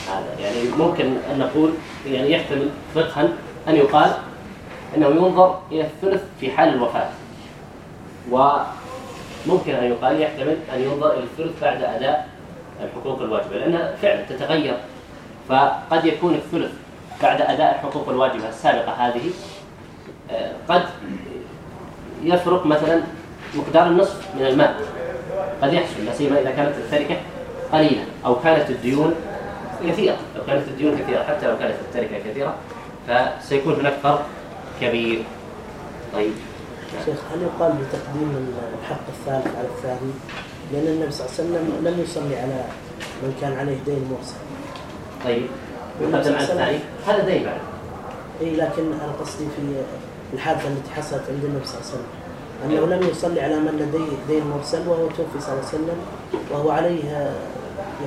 هذا. يعني ممكن أن نقول يعني يحتمل فقها أن يقال أنه ينظر إلى الثلث في حال الوفاة. وممكن أن يقال يحتمل أن ينظر إلى الثلث بعد أداء الحقوق الواجبة لأنها فعلا تتغير. فقد يكون الثلث بعد أداء الحقوق الواجبة السابقة هذه آه، قد يفرق مثلا مقدار النصف من المال. قد يحصل لا سيما إذا كانت التركة قليلة أو كانت الديون كثيرة. لو كانت الديون كثيرة حتى لو كانت التركة كثيرة فسيكون هناك فرق كبير. طيب. شيخ هل يقال بتقديم الحق الثالث على الثاني؟ لأن النبي صلى الله عليه وسلم لم يصلي على من كان عليه دين موسى. طيب. يقدم على الثاني هذا دين بعد. إي لكن أنا قصدي في الحادثة التي حصلت عند النبي صلى الله عليه وسلم. أنه لم يصلي على من لديه دين مرسل وهو توفي صلى الله عليه وسلم وهو عليه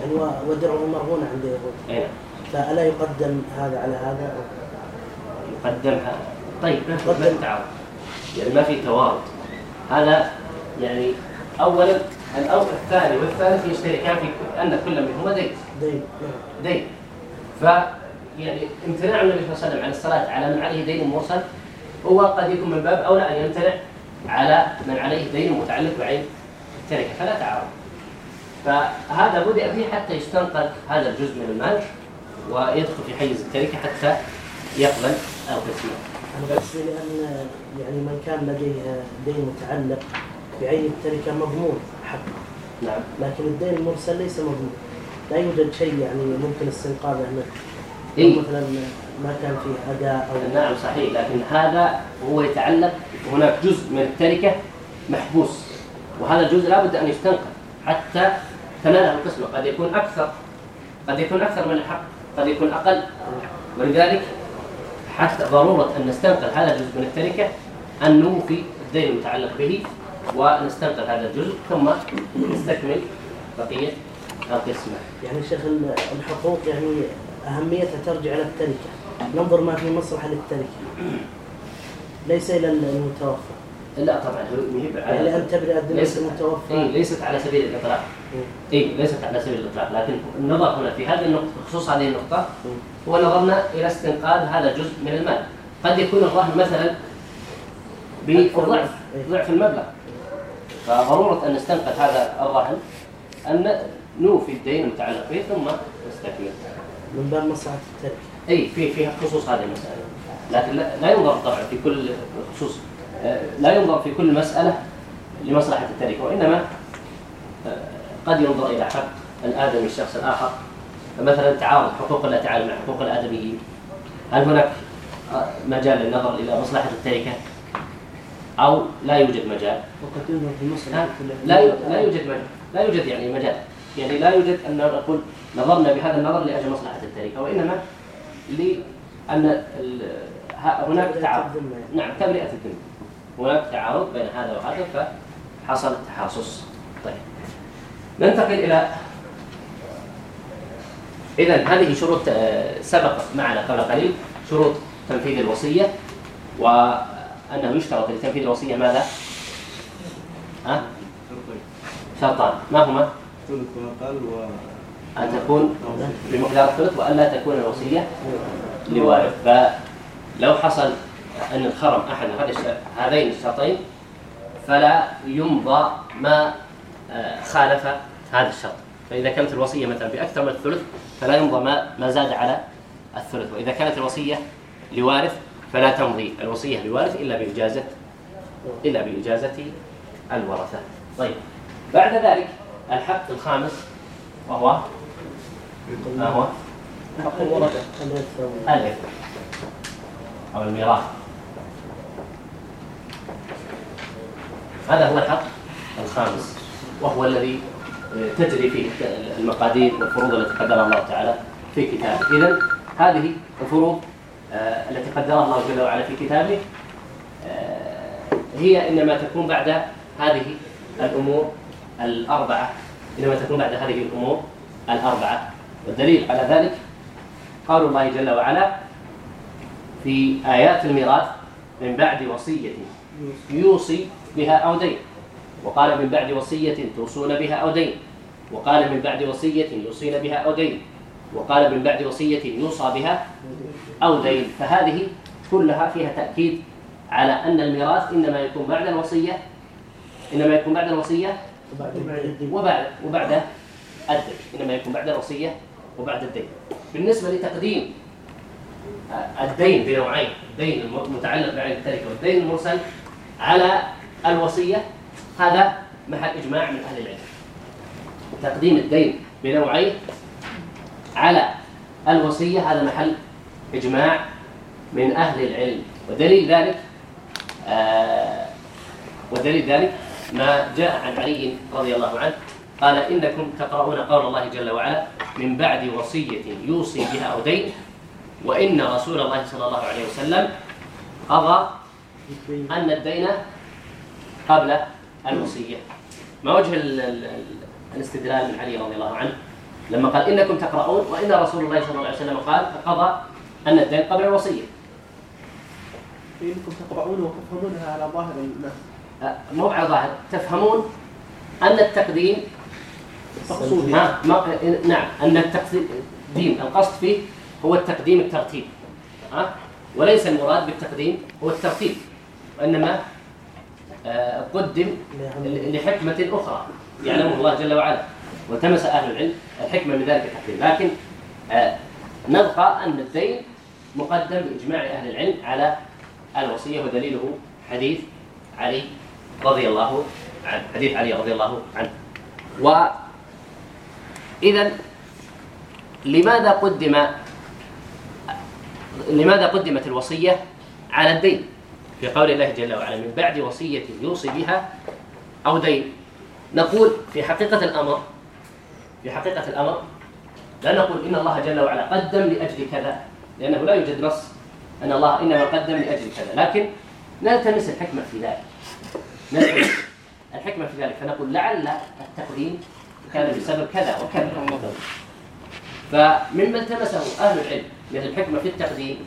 يعني ودرعه مرهون عند اليهود إيه. فألا يقدم هذا على هذا؟ يقدم هذا طيب ما في التعارض يعني ما في توارد. هذا يعني اولا الاوقع الثاني والثالث يشتركان في أن كل منهما دين. دين. دين. ف يعني امتناع النبي صلى الله عليه وسلم عن الصلاة على من عليه دين مرسل هو قد يكون من باب أولى أن يمتنع على من عليه دين متعلق بعين التركة فلا تعارض فهذا بدأ به حتى يستنقذ هذا الجزء من المال ويدخل في حيز التركة حتى يقبل القسمة. أنا لأن يعني من كان لديه دين متعلق بعين التركة مضمون حقه. نعم. لكن الدين المرسل ليس مضمون. لا يوجد شيء يعني ممكن استنقاذه منه إيه؟ مثلا ما كان فيه أداء أو نعم صحيح. لكن هذا هو يتعلق هناك جزء من التركة محبوس. وهذا الجزء لابد أن يستنقذ حتى تناله القسمه قد يكون أكثر قد يكون أكثر من الحق قد يكون أقل. ولذلك حتى ضرورة أن نستنقذ هذا الجزء من التركة أن نوفي الدين المتعلق به ونستنقذ هذا الجزء ثم نستكمل بقية القسمة يعني شيخ الحقوق يعني أهميتها ترجع إلى التركة. ننظر ما في مصلحة للتركة. ليس إلى المتوفى. لا طبعا على يعني أن تبرئ الذمة المتوفى اي ليست على سبيل الإطلاق. اي ليست على سبيل الإطلاق. لكن النظر هنا في هذه النقطة بخصوص هذه النقطة إيه. هو نظرنا إلى استنقاذ هذا الجزء من المال. قد يكون الرهن مثلا بضعف إيه. ضعف المبلغ. فضرورة أن نستنقذ هذا الرهن أن نوفي الدين المتعلق به ثم نستكمل. من باب مصلحة التركه أي في فيها خصوص هذه المسألة. لكن لا ينظر طبعا في كل خصوص. آه، لا ينظر في كل مسألة لمصلحة التركه وإنما آه، قد ينظر إلى حق الآدمي الشخص الآخر. فمثلا تعارض حقوق الله تعالى مع حقوق الآدميين. هل هناك آه، مجال للنظر إلى مصلحة التركه أو لا يوجد مجال. وقد ينظر في لا, لا يوجد مجال. لا يوجد يعني مجال. يعني لا يوجد أن نقول نظرنا بهذا النظر لأجل مصلحة التركة وإنما لأن هناك تعارض نعم تبرئة الذمة هناك تعارض بين هذا وهذا فحصل تحاصص طيب ننتقل إلى إذا هذه شروط آه، سبق معنا قبل قليل شروط تنفيذ الوصية وأنه يشترط لتنفيذ الوصية ماذا؟ ها؟ شرطان ما هما؟ الثلث وأقل و أن تكون بمقدار الثلث وألا تكون الوصية لوارث. فلو حصل أن الخرم أحد هذين الشرطين فلا يمضى ما آه، خالف هذا الشرط. فإذا كانت الوصية مثلا بأكثر من الثلث فلا يمضى ما, ما زاد على الثلث. وإذا كانت الوصية لوارث فلا تمضي الوصية لوارث إلا بإجازة إلا بإجازة الورثة. طيب. بعد ذلك الحق الخامس وهو ما هو؟ حق الإرث أو الميراث. هذا هو الحق الخامس وهو الذي تجري فيه المقادير والفروض التي قدرها الله تعالى في كتابه. إذا هذه الفروض آه، التي قدرها الله جل وعلا في كتابه آه، هي إنما تكون بعد هذه الأمور الأربعة. إنما تكون بعد هذه الأمور الأربعة. والدليل على ذلك قال الله جل وعلا في آيات الميراث من بعد وصية يوصي بها أو دين. وقال من بعد وصية توصون بها أو دين. وقال من بعد وصية يوصين بها أو دين. وقال من بعد وصية يوصى بها أو دين. فهذه كلها فيها تأكيد على أن الميراث إنما يكون بعد الوصية إنما يكون بعد الوصية وبعد وبعد الدين إنما يكون بعد الوصية وبعد الدين. بالنسبة لتقديم آه، الدين بنوعين. الدين المتعلق بعين التركه والدين المرسل على الوصية هذا محل إجماع من أهل العلم. تقديم الدين بنوعين على الوصية هذا محل إجماع من أهل العلم. ودليل ذلك آه، ودليل ذلك ما جاء عن علي رضي الله عنه قال إنكم تقرؤون قول الله جل وعلا من بعد وصية يوصي بها أو دين وإن رسول الله صلى الله عليه وسلم قضى أن الدين قبل الوصية. ما وجه الاستدلال من علي رضي الله عنه؟ لما قال إنكم تقرؤون وإن رسول الله صلى الله عليه وسلم قال قضى أن الدين قبل الوصية. إنكم تقرؤون وتفهمونها على ظاهر الناس آه، موعظة تفهمون أن التقديم مقصود نعم أن التقديم القصد فيه هو التقديم الترتيب ها؟ وليس المراد بالتقديم هو الترتيب وإنما آه، قدم لحكمة أخرى يعلمه الله جل وعلا والتمس أهل العلم الحكمة من ذلك التقديم لكن آه، نبقى أن الدين مقدم بإجماع أهل العلم على الوصية ودليله حديث علي رضي الله عنه حديث علي رضي الله عنه. وإذا لماذا قدم لماذا قدمت الوصية على الدين؟ في قول الله جل وعلا من بعد وصية يوصي بها أو دين. نقول في حقيقة الأمر في حقيقة الأمر لا نقول إن الله جل وعلا قدم لأجل كذا لأنه لا يوجد نص أن الله إنما قدم لأجل كذا لكن نلتمس الحكمة في ذلك. نسأل الحكمة في ذلك فنقول لعل التقديم كان بسبب كذا وكذا. فمما التمسه أهل العلم من الحكمة في التقديم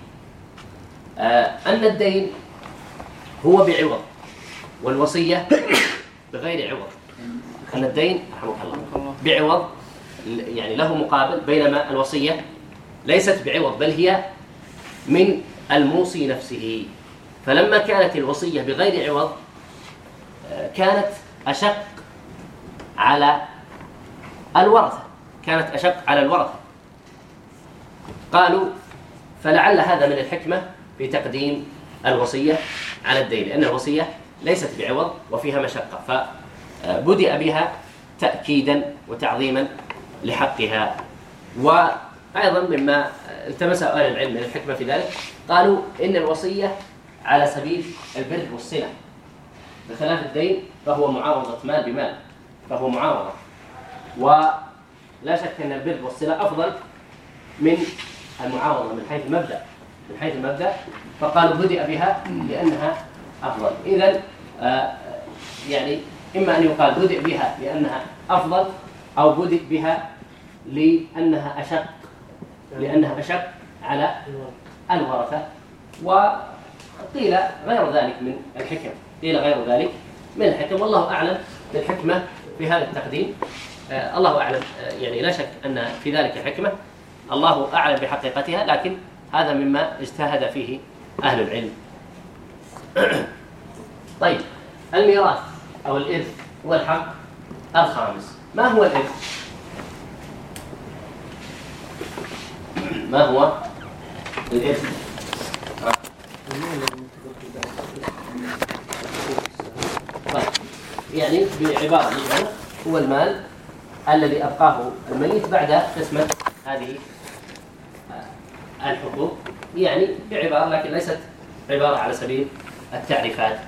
آه، أن الدين هو بعوض والوصية بغير عوض. أن الدين رحمه الله بعوض يعني له مقابل بينما الوصية ليست بعوض بل هي من الموصي نفسه. فلما كانت الوصية بغير عوض كانت أشق على الورثة. كانت أشق على الورثة. قالوا فلعل هذا من الحكمة في تقديم الوصية على الدين لأن الوصية ليست بعوض وفيها مشقة فبدأ بها تأكيدا وتعظيما لحقها. وأيضا مما التمسه أهل العلم من الحكمة في ذلك قالوا إن الوصية على سبيل البر والصلة. بخلاف الدين فهو معارضة مال بمال فهو معارضة. ولا شك أن البر والصلة أفضل من المعارضة من حيث المبدأ من حيث المبدأ فقالوا بدأ بها لأنها أفضل. إذا آه، يعني إما أن يقال بدأ بها لأنها أفضل أو بدأ بها لأنها أشق لأنها أشق على الورثة. وقيل غير ذلك من الحكم. إلى غير ذلك من الحكم. والله أعلم بالحكمة في هذا التقديم. آه، الله أعلم. آه، يعني لا شك أن في ذلك حكمة. الله أعلم بحقيقتها لكن هذا مما اجتهد فيه أهل العلم. طيب الميراث أو الإرث هو الحق الخامس. ما هو الإرث؟ ما هو الإرث؟ طيب. يعني بعبارة أخرى هو المال الذي أبقاه الميت بعد قسمة هذه آه، الحقوق. يعني بعبارة لكن ليست عبارة على سبيل التعريفات.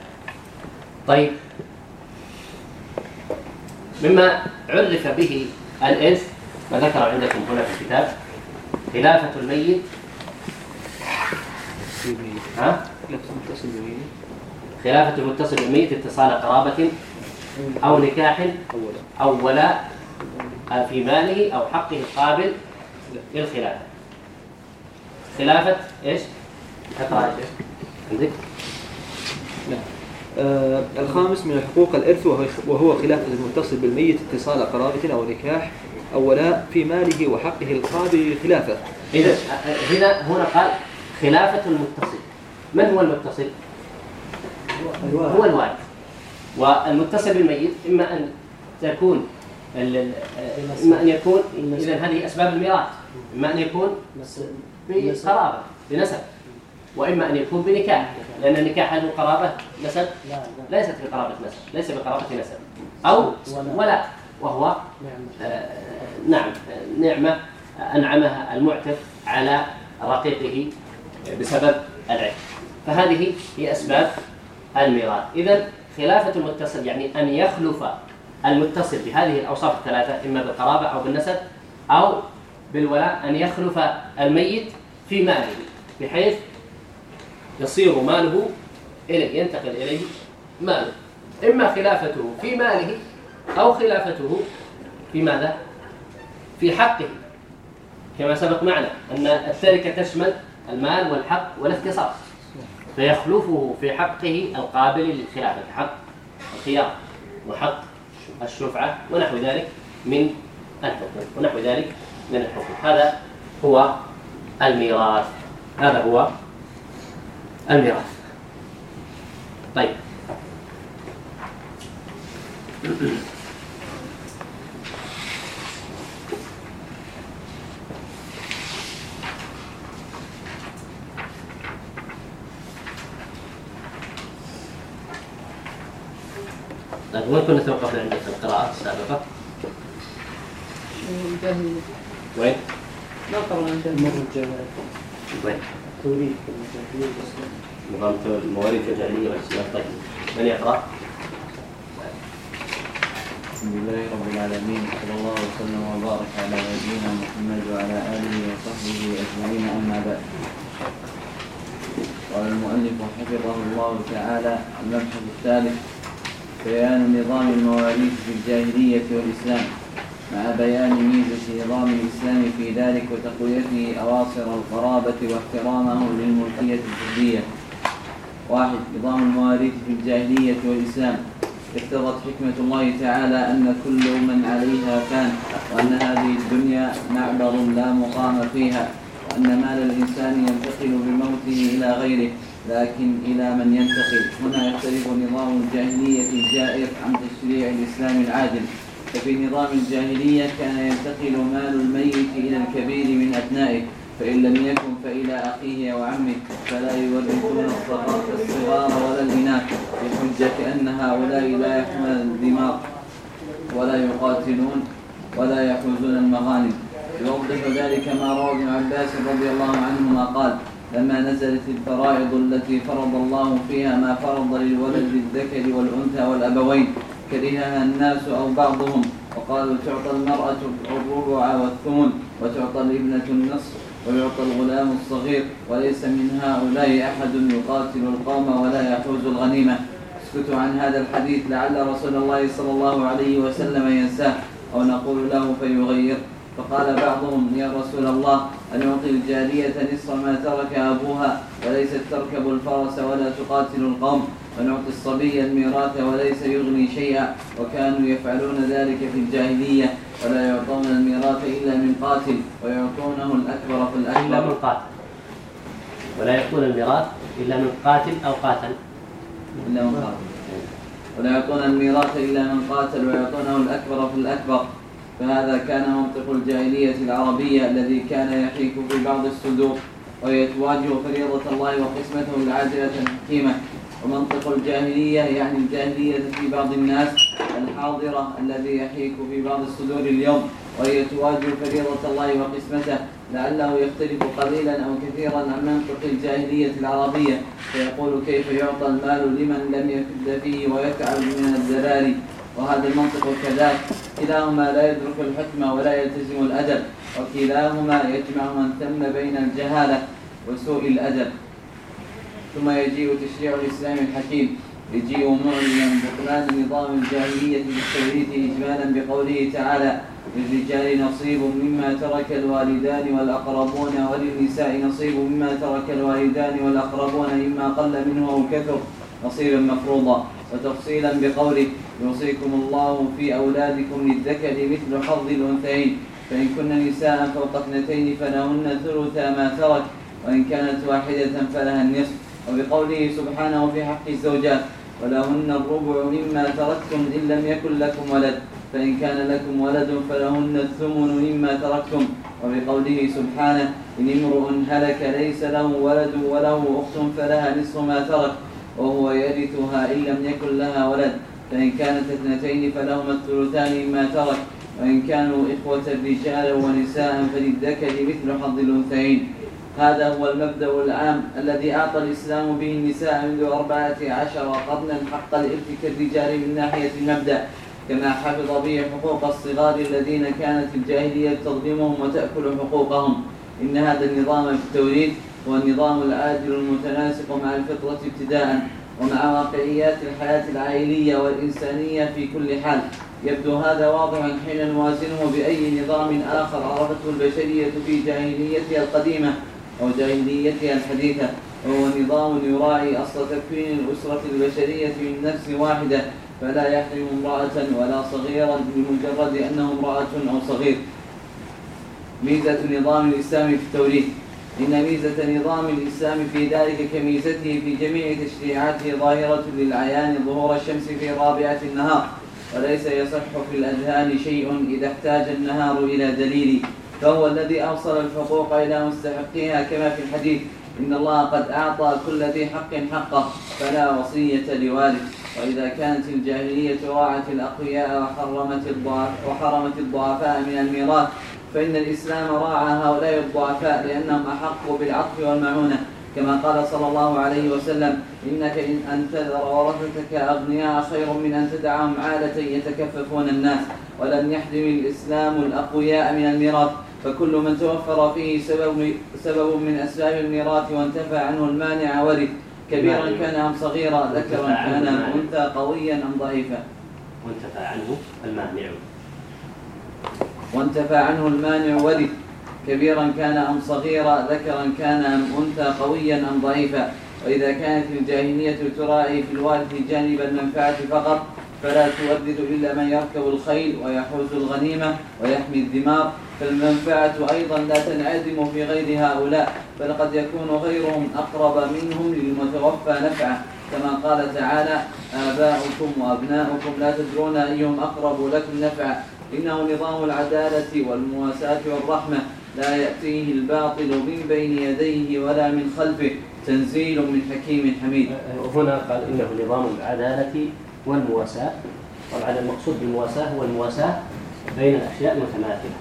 طيب. مما عرف به الإرث ما ذكر عندكم هنا في الكتاب خلافة الميت. ها؟ خلافة المتصل بالميت اتصال قرابة أو نكاح أو ولاء في ماله أو حقه القابل للخلافة خلافة إيش؟ حطائش عندك؟ نعم. آه الخامس من حقوق الإرث وهو خلافة المتصل بالميت اتصال قرابة أو نكاح أو ولاء في ماله وحقه القابل للخلافة إذا هنا هنا قال خلافة المتصل من هو المتصل؟ هو الوالد والمتصل بالميت إما أن تكون إما أن يكون إذا هذه أسباب الميراث. إما أن يكون بقرابة بنسب. وإما أن يكون بنكاح. لأن النكاح هذه قرابة نسب؟ ليست بقرابة نسب ليس بقرابة نسب. أو ولا. وهو آه، نعم نعمة أنعمها المعتف على رقيقه بسبب العلم. فهذه هي أسباب الميراث. إذا خلافة المتصل يعني أن يخلف المتصل بهذه الأوصاف الثلاثة إما بالقرابة أو بالنسب أو بالولاء أن يخلف الميت في ماله بحيث يصير ماله إليه ينتقل إليه ماله. إما خلافته في ماله أو خلافته في ماذا؟ في حقه. كما سبق معنا أن التركة تشمل المال والحق والاختصاص فيخلفه في حقه القابل للخلافة حق الخيار وحق الشفعة ونحو ذلك من الحكم ونحو ذلك من الحكم. هذا هو الميراث. هذا هو الميراث. طيب. طيب وين كنا توقفنا عند القراءات السابقة؟ وين؟ ما قرأنا وين؟ توريث نظام المواريث الجاهلية والإسلام طيب من يقرأ؟ بسم الله رب العالمين صلى الله وسلم وبارك على نبينا محمد وعلى آله وصحبه أجمعين أما بعد قال المؤلف حفظه الله تعالى المبحث الثالث بيان نظام المواريث في الجاهلية والإسلام مع بيان ميزة نظام الإسلام في ذلك وتقويته أواصر القرابة واحترامه للملكية الفردية واحد نظام المواريث في الجاهلية والإسلام. اقتضت حكمة الله تعالى أن كل من عليها كان وأن هذه الدنيا معبر لا مقام فيها وأن مال الإنسان ينتقل بموته إلى غيره. لكن إلى من ينتقل. هنا يختلف نظام الجاهلية الجائر عن تشريع الإسلام العادل. ففي نظام الجاهلية كان ينتقل مال الميت إلى الكبير من أبنائه. فإن لم يكن فإلى أخيه وعمه فلا يورثون الصغار ولا الإناث بحجة أن هؤلاء لا يحمل الدماغ ولا يقاتلون ولا يحوزون المغانم. يوضح ذلك ما روى ابن عباس رضي الله عنهما قال لما نزلت الفرائض التي فرض الله فيها ما فرض للولد الذكر والأنثى والأبوين كرهها الناس أو بعضهم. وقالوا تعطى المرأة الربع والثمن وتعطى الابنة النصف ويعطى الغلام الصغير. وليس من هؤلاء أحد يقاتل القوم ولا يحوز الغنيمة. اسكتوا عن هذا الحديث لعل رسول الله صلى الله عليه وسلم ينساه أو نقول له فيغير. فقال بعضهم يا رسول الله أن يعطي الجارية نصف ما ترك أبوها وليست تركب الفرس ولا تقاتل القوم. ونعطي الصبي الميراث وليس يغني شيئا. وكانوا يفعلون ذلك في الجاهلية. ولا يعطون الميراث إلا من قاتل. ويعطونه الأكبر فالأكبر إلا من قاتل. ولا يعطون الميراث إلا من قاتل أو قاتل. إلا من قاتل. ولا يعطون الميراث إلا من قاتل. ويعطونه الأكبر فالأكبر فهذا كان منطق الجاهلية العربية الذي كان يحيك في بعض الصدور ويتواجه فريضة الله وقسمته العاجلة الحكيمة. ومنطق الجاهلية يعني الجاهلية في بعض الناس الحاضرة الذي يحيك في بعض الصدور اليوم ويتواجه فريضة الله وقسمته لعله يختلف قليلا أو كثيرا عن منطق الجاهلية العربية. فيقول كيف يعطى المال لمن لم يكد فيه ويتعب من الزلال؟ وهذا المنطق كذلك. كلاهما لا يدرك الحكمة ولا يلتزم الأدب وكلاهما يجمع من ثم بين الجهالة وسوء الأدب. ثم يجيء تشريع الإسلام الحكيم. يجيء معلما بطلان نظام الجاهلية بالتوريث إجمالا بقوله تعالى للرجال نصيب مما ترك الوالدان والأقربون وللنساء نصيب مما ترك الوالدان والأقربون إما قل منه أو كثر. نصيبا مفروضا. وتفصيلا بقوله يوصيكم الله في أولادكم للذكر مثل حظ الأنثيين فإن كن نساء فوق اثنتين فلهن ثلثا ما ترك وإن كانت واحدة فلها النصف. وبقوله سبحانه في حق الزوجات ولهن الربع مما تركتم إن لم يكن لكم ولد فإن كان لكم ولد فلهن الثمن مما تركتم. وبقوله سبحانه إن امرؤ هلك ليس له ولد وله أخت فلها نصف ما ترك. وهو يرثها إن لم يكن لها ولد. فإن كانت اثنتين فلهما الثلثان مما ترك. وإن كانوا إخوة رجالا ونساء فللذكر مثل حظ الأنثيين. هذا هو المبدأ العام الذي أعطى الإسلام به النساء منذ أربعة عشر قرنا حق الإرث كالرجال من ناحية المبدأ. كما حفظ به حقوق الصغار الذين كانت الجاهلية تظلمهم وتأكل حقوقهم. إن هذا النظام في التوريث والنظام العادل المتناسق مع الفطرة ابتداء ومع واقعيات الحياة العائلية والإنسانية في كل حال. يبدو هذا واضحا حين نوازنه بأي نظام آخر عرفته البشرية في جاهليتها القديمة أو جاهليتها الحديثة. وهو نظام يراعي أصل تكوين الأسرة البشرية من نفس واحدة فلا يحرم امرأة ولا صغيرا بمجرد أنه امرأة أو صغير. ميزة النظام الإسلامي في التوريث. إن ميزة نظام الإسلام في ذلك كميزته في جميع تشريعاته ظاهرة للعيان ظهور الشمس في رابعة النهار. وليس يصح في الأذهان شيء إذا احتاج النهار إلى دليل. فهو الذي أوصل الحقوق إلى مستحقها كما في الحديث إن الله قد أعطى كل ذي حق حقه فلا وصية لوالد. وإذا كانت الجاهلية راعت الأقوياء وحرمت وحرمت الضعفاء من الميراث فإن الإسلام راعى هؤلاء الضعفاء لأنهم أحق بالعطف والمعونة كما قال صلى الله عليه وسلم إنك إن أن تذر ورثتك أغنياء خير من أن تدعهم عادة يتكففون الناس ولم يحرم الإسلام الأقوياء من الميراث فكل من توفر فيه سبب, سبب من أسباب الميراث وانتفى عنه المانع ورث. كبيرا كان أم صغيرا ذكرا كان أم أنثى قويا أم ضعيفا. وانتفى عنه المانع. وانتفى عنه المانع ولد كبيرا كان أم صغيرا ذكرا كان أم أنثى قويا أم ضعيفا. وإذا كانت الجاهلية تراعي في الوارث جانب المنفعة فقط فلا تودد إلا من يركب الخيل ويحوز الغنيمة ويحمي الدمار فالمنفعة أيضا لا تنعدم في غير هؤلاء بل قد يكون غيرهم أقرب منهم للمتوفى نفعه كما قال تعالى آباؤكم وأبناؤكم لا تدرون أيهم أقرب لكم نفعا. إنه نظام العدالة والمواساة والرحمة لا يأتيه الباطل من بين يديه ولا من خلفه تنزيل من حكيم حميد. هنا قال إنه نظام العدالة والمواساة. طبعا المقصود بالمواساة هو المواساة بين الأشياء المتماثلة.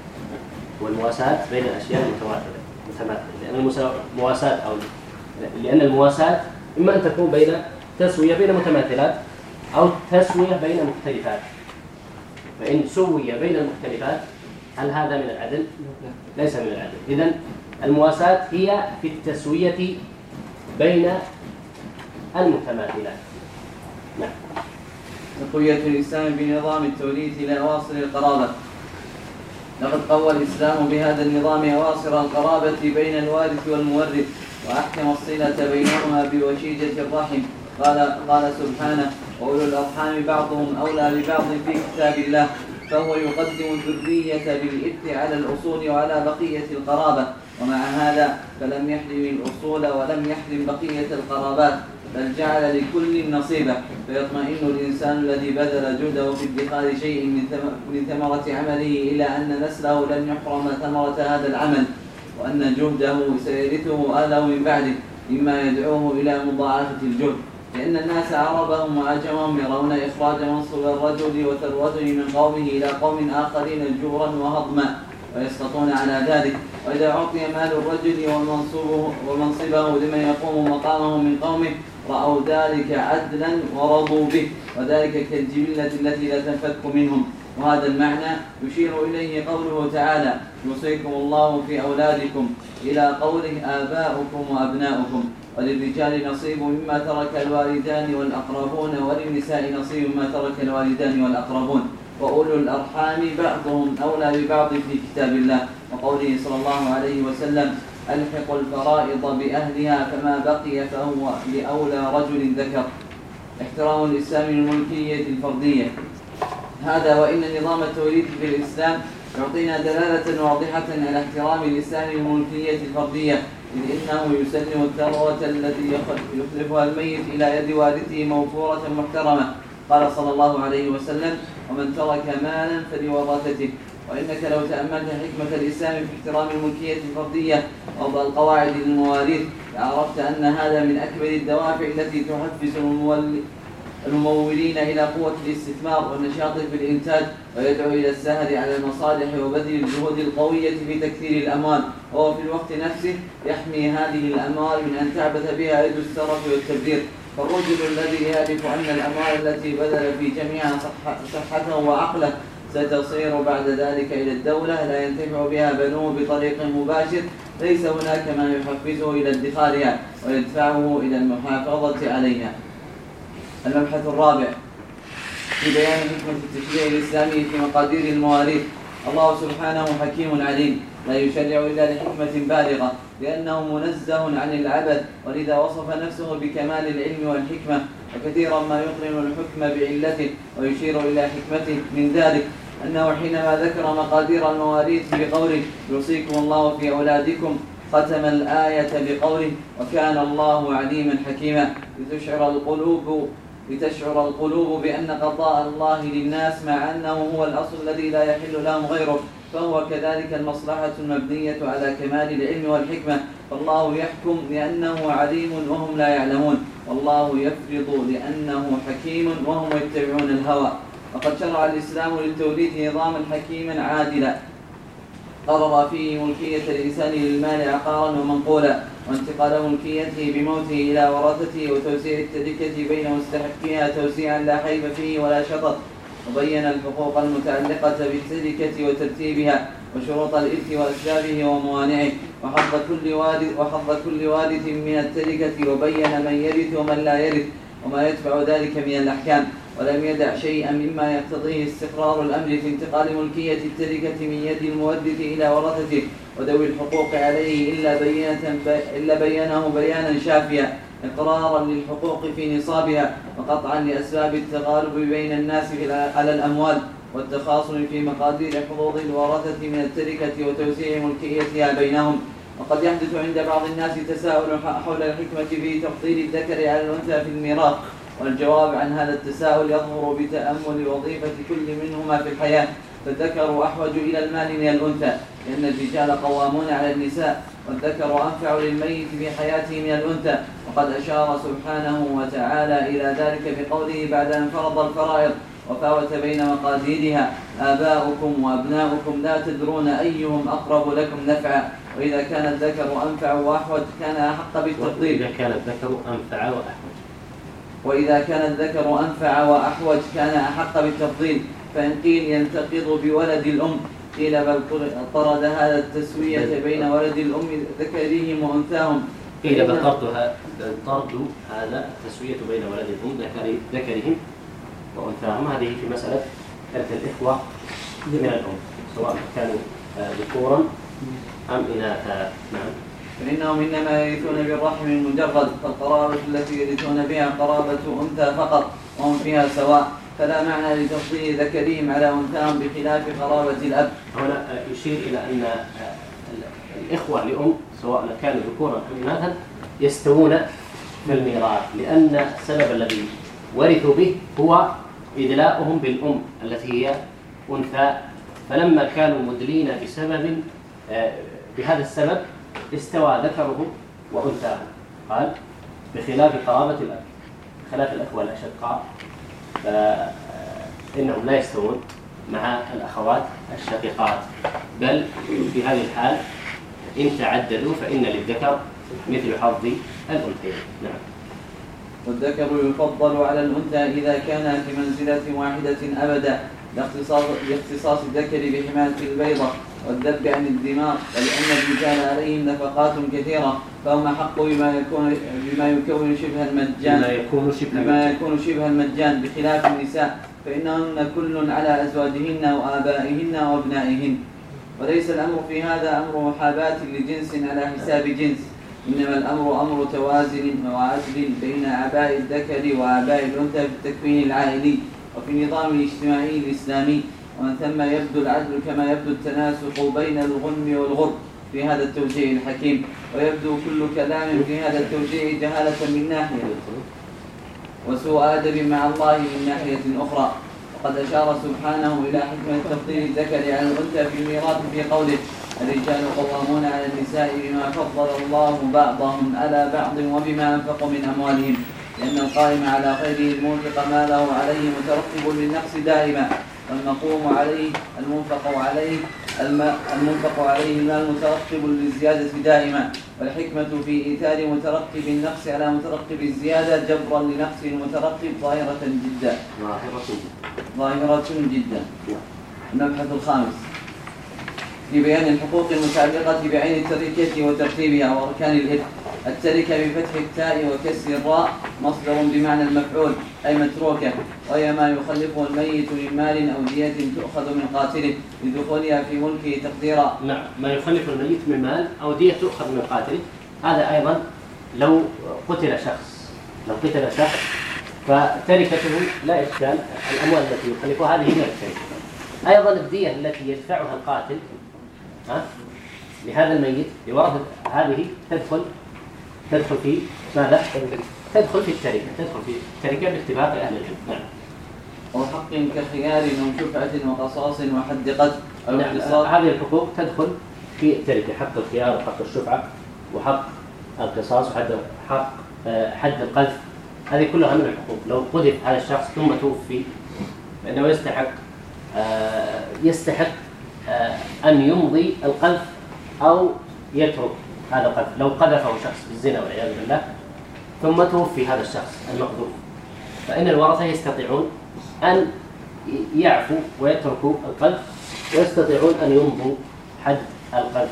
والمواساة بين الأشياء المتماثلة متماثلة. لأن المواساة أو لأن المواساة إما أن تكون بين تسوية بين متماثلات أو تسوية بين مختلفات. فإن سوي بين المختلفات هل هذا من العدل؟ ليس من العدل. إذن المواساة هي في التسوية بين المتماثلات. نعم. تقوية الإسلام بنظام التوريث إلى أواصر القرابة. لقد قوى الإسلام بهذا النظام أواصر القرابة بين الوارث والمورث وأحكم الصلة بينهما بوشيجة الرحم قال قال سبحانه واولو الأرحام بعضهم أولى ببعض في كتاب الله فهو يقدم الذرية بالإرث على الأصول وعلى بقية القرابة ومع هذا فلم يحرم الأصول ولم يحرم بقية القرابات بل جعل لكل نصيبة فيطمئن الإنسان الذي بذل جهده في ادخار شيء من ثمرة عمله إلى أن نسله لن يحرم ثمرة هذا العمل وأن جهده سيرثه أهله من بعده مما يدعوه إلى مضاعفة الجهد. لأن الناس عربهم وأجمهم يرون إخراج منصب الرجل وثروته من قومه إلى قوم آخرين جورا وهضما ويسقطون على ذلك. وإذا أعطي مال الرجل ومنصبه, ومنصبه لمن يقوم مقامه من قومه رأوا ذلك عدلا ورضوا به وذلك كالجبلة التي لا تنفك منهم. وهذا المعنى يشير إليه قوله تعالى يوصيكم الله في أولادكم إلى قوله آباؤكم وأبناؤكم. وللرجال نصيب مما ترك الوالدان والأقربون وللنساء نصيب ما ترك الوالدان والأقربون. وأولو الأرحام بعضهم أولى ببعض في كتاب الله. وقوله صلى الله عليه وسلم ألحق الفرائض بأهلها فما بقي فهو لأولى رجل ذكر. احترام الإسلام للملكية الفردية. هذا وإن نظام التوليد في الإسلام يعطينا دلالة واضحة على احترام الإسلام للملكية الفردية. إذ إنه يسلم الثروة التي يخلفها الميت إلى يد والده موفورة محترمة. قال صلى الله عليه وسلم ومن ترك مالا فلوراثته. وإنك لو تأملت حكمة الإسلام في احترام الملكية الفردية وضع القواعد للمواريث لعرفت أن هذا من أكبر الدوافع التي تحفز الممولين إلى قوة الاستثمار والنشاط في الإنتاج ويدعو إلى السهر على المصالح وبذل الجهود القوية في تكثير الأموال وهو في الوقت نفسه يحمي هذه الأموال من أن تعبث بها يد السرف والتبذير. فالرجل الذي يعرف أن الأموال التي بذل في جميعها صحته وعقله ستصير بعد ذلك إلى الدولة لا ينتفع بها بنوه بطريق مباشر. ليس هناك ما يحفزه إلى ادخارها ويدفعه إلى المحافظة عليها. المبحث الرابع في بيان حكمة التشريع الإسلامي في مقادير المواريث. الله سبحانه حكيم عليم. لا يشرع إلا لحكمة بالغة لأنه منزه عن العبث ولذا وصف نفسه بكمال العلم والحكمة. وكثيرا ما يقرن الحكم بعلته ويشير إلى حكمته من ذلك. أنه حينما ذكر مقادير المواريث بقوله يوصيكم الله في أولادكم ختم الآية بقوله وكان الله عليما حكيما لتشعر القلوب لتشعر القلوب بأن قضاء الله للناس مع أنه هو الأصل الذي لا يحل لهم غيره فهو كذلك المصلحة المبنية على كمال العلم والحكمة. فالله يحكم لأنه عليم وهم لا يعلمون. والله يفرض لأنه حكيم وهم يتبعون الهوى. وقد شرع الإسلام للتوليد نظاما حكيما عادلا. قرر فيه ملكية الإنسان للمال عقارا ومنقولا. وانتقال ملكيته بموته إلى ورثته وتوزيع التركة بين مستحقيها توزيعا لا خيب فيه ولا شطط. وبين الحقوق المتعلقة بالتركة وترتيبها وشروط الإرث وأسبابه وموانعه. وحظ كل وارث وحظ كل وارث من التركة وبين من يرث ومن لا يرث. وما يتبع ذلك من الأحكام. ولم يدع شيئا مما يقتضيه استقرار الأمر في انتقال ملكية التركة من يد المورث إلى ورثته وذوي الحقوق عليه إلا بيانة إلا بيانه بيانا شافيا إقرارا للحقوق في نصابها وقطعا لأسباب التغالب بين الناس على الأموال والتخاصم في مقادير حظوظ الورثة من التركة وتوسيع ملكيتها بينهم. وقد يحدث عند بعض الناس تساؤل حول الحكمة في تفضيل الذكر على الأنثى في الميراث. والجواب عن هذا التساؤل يظهر بتأمل وظيفة كل منهما في الحياة فالذكر أحوج إلى المال من الأنثى لأن الرجال قوامون على النساء والذكر أنفع للميت في حياته من الأنثى وقد أشار سبحانه وتعالى إلى ذلك بقوله بعد أن فرض الفرائض وفاوت بين مقاديرها آباؤكم وأبناؤكم لا تدرون أيهم أقرب لكم نفعا وإذا كان الذكر أنفع وأحوج كان أحق بالتفضيل. وإذا كان الذكر أنفع وأحوج. وإذا كان الذكر أنفع وأحوج كان أحق بالتفضيل فإن قيل ينتقض بولد الأم قيل بل طيب. طرد هذا التسوية بين ولد الأم ذكريهم وأنثاهم قيل بل طرد هذا التسوية بين ولد الأم ذكرهم وأنثاهم. هذه في مسألة إرث الإخوة من الأم سواء كانوا آه، ذكورا أم إناثا. نعم. فإنهم إنما يرثون بالرحم المجرد فالقرابة التي يرثون بها قرابة أنثى فقط وهم فيها سواء فلا معنى لتفضيل ذكرهم على أنثاهم بخلاف قرابة الأب. هنا يشير إلى أن الإخوة لأم سواء كانوا ذكورا أم إناثا يستوون في الميراث لأن السبب الذي ورثوا به هو إدلاؤهم بالأم التي هي أنثى فلما كانوا مدلين بسبب آه، بهذا السبب استوى ذكره وأنثاه قال بخلاف قرابة الأب. بخلاف الأخوة الأشقاء فإنهم لا يستوون مع الأخوات الشقيقات. بل في هذه الحال إن تعددوا فإن للذكر مثل حظ الأنثيين. نعم. والذكر يفضل على الأنثى إذا كان في منزلة واحدة أبدا لاختصاص الذكر بحماية البيضة. والذب عن الدماء ولأن الرجال عليهم نفقات كثيرة فهم أحق بما يكون بما يكون شبه المجان بما يكون شبه بما يكون شبه المجان بخلاف النساء فإنهن كل على أزواجهن وآبائهن وأبنائهن. وليس الأمر في هذا أمر محاباة لجنس على حساب جنس إنما الأمر أمر توازن وعدل بين آباء الذكر وآباء الأنثى في التكوين العائلي وفي النظام الاجتماعي الإسلامي. ومن ثم يبدو العدل كما يبدو التناسق بين الغنم والغرب. في هذا التوجيه الحكيم. ويبدو كل كلام في هذا التوجيه جهالة من ناحية. وسوء أدب مع الله من ناحية أخرى. وقد أشار سبحانه إلى حكمة تفضيل الذكر على الأنثى في الميراث في قوله الرجال قوامون على النساء بما فضل الله بعضهم على بعض وبما أنفقوا من أموالهم. لأن القائم على خيره المنفق ماله عليه مترقب للنقص دائما. المقوم عليه المنفق عليه المنفق عليه المال مترقب للزيادة دائما والحكمة في إيثار مترقب النقص على مترقب الزيادة جبرا لنقص المترقب ظاهرة جدا. ظاهرة جدا. المبحث الخامس. في بيان الحقوق المتعلقة بعين التركية وترتيبها وأركان الهدف. التركة بفتح التاء وكسر الراء مصدر بمعنى المفعول أي متروكة وهي ما يخلفه الميت من مال أو دية تؤخذ من قاتله لدخولها في ملكه تقديرا. نعم ما يخلف الميت من مال أو دية تؤخذ من قاتله. هذا أيضا لو قتل شخص لو قتل شخص فتركته لا إشكال. الأموال التي يخلفها هذه هي التركة أيضا الدية التي يدفعها القاتل ها لهذا الميت لورثة هذه تدخل تدخل في ماذا؟ تدخل في التركة تدخل في التركة باتفاق أهل العلم. نعم. وحق كخيار وشفعة وقصاص وحد قد. أو نعم، هذه الحقوق تدخل في التركة حق الخيار وحق الشفعة وحق القصاص وحد حق آه، حد القذف. هذه كلها من الحقوق. لو قذف هذا الشخص ثم توفي فإنه يستحق آه، يستحق آه، أن يمضي القذف أو يترك. هذا قذف. لو قذفه شخص بالزنا والعياذ بالله ثم توفي هذا الشخص المقذوف. فإن الورثة يستطيعون أن يعفو ويتركوا القذف ويستطيعون أن يمضوا حد القذف.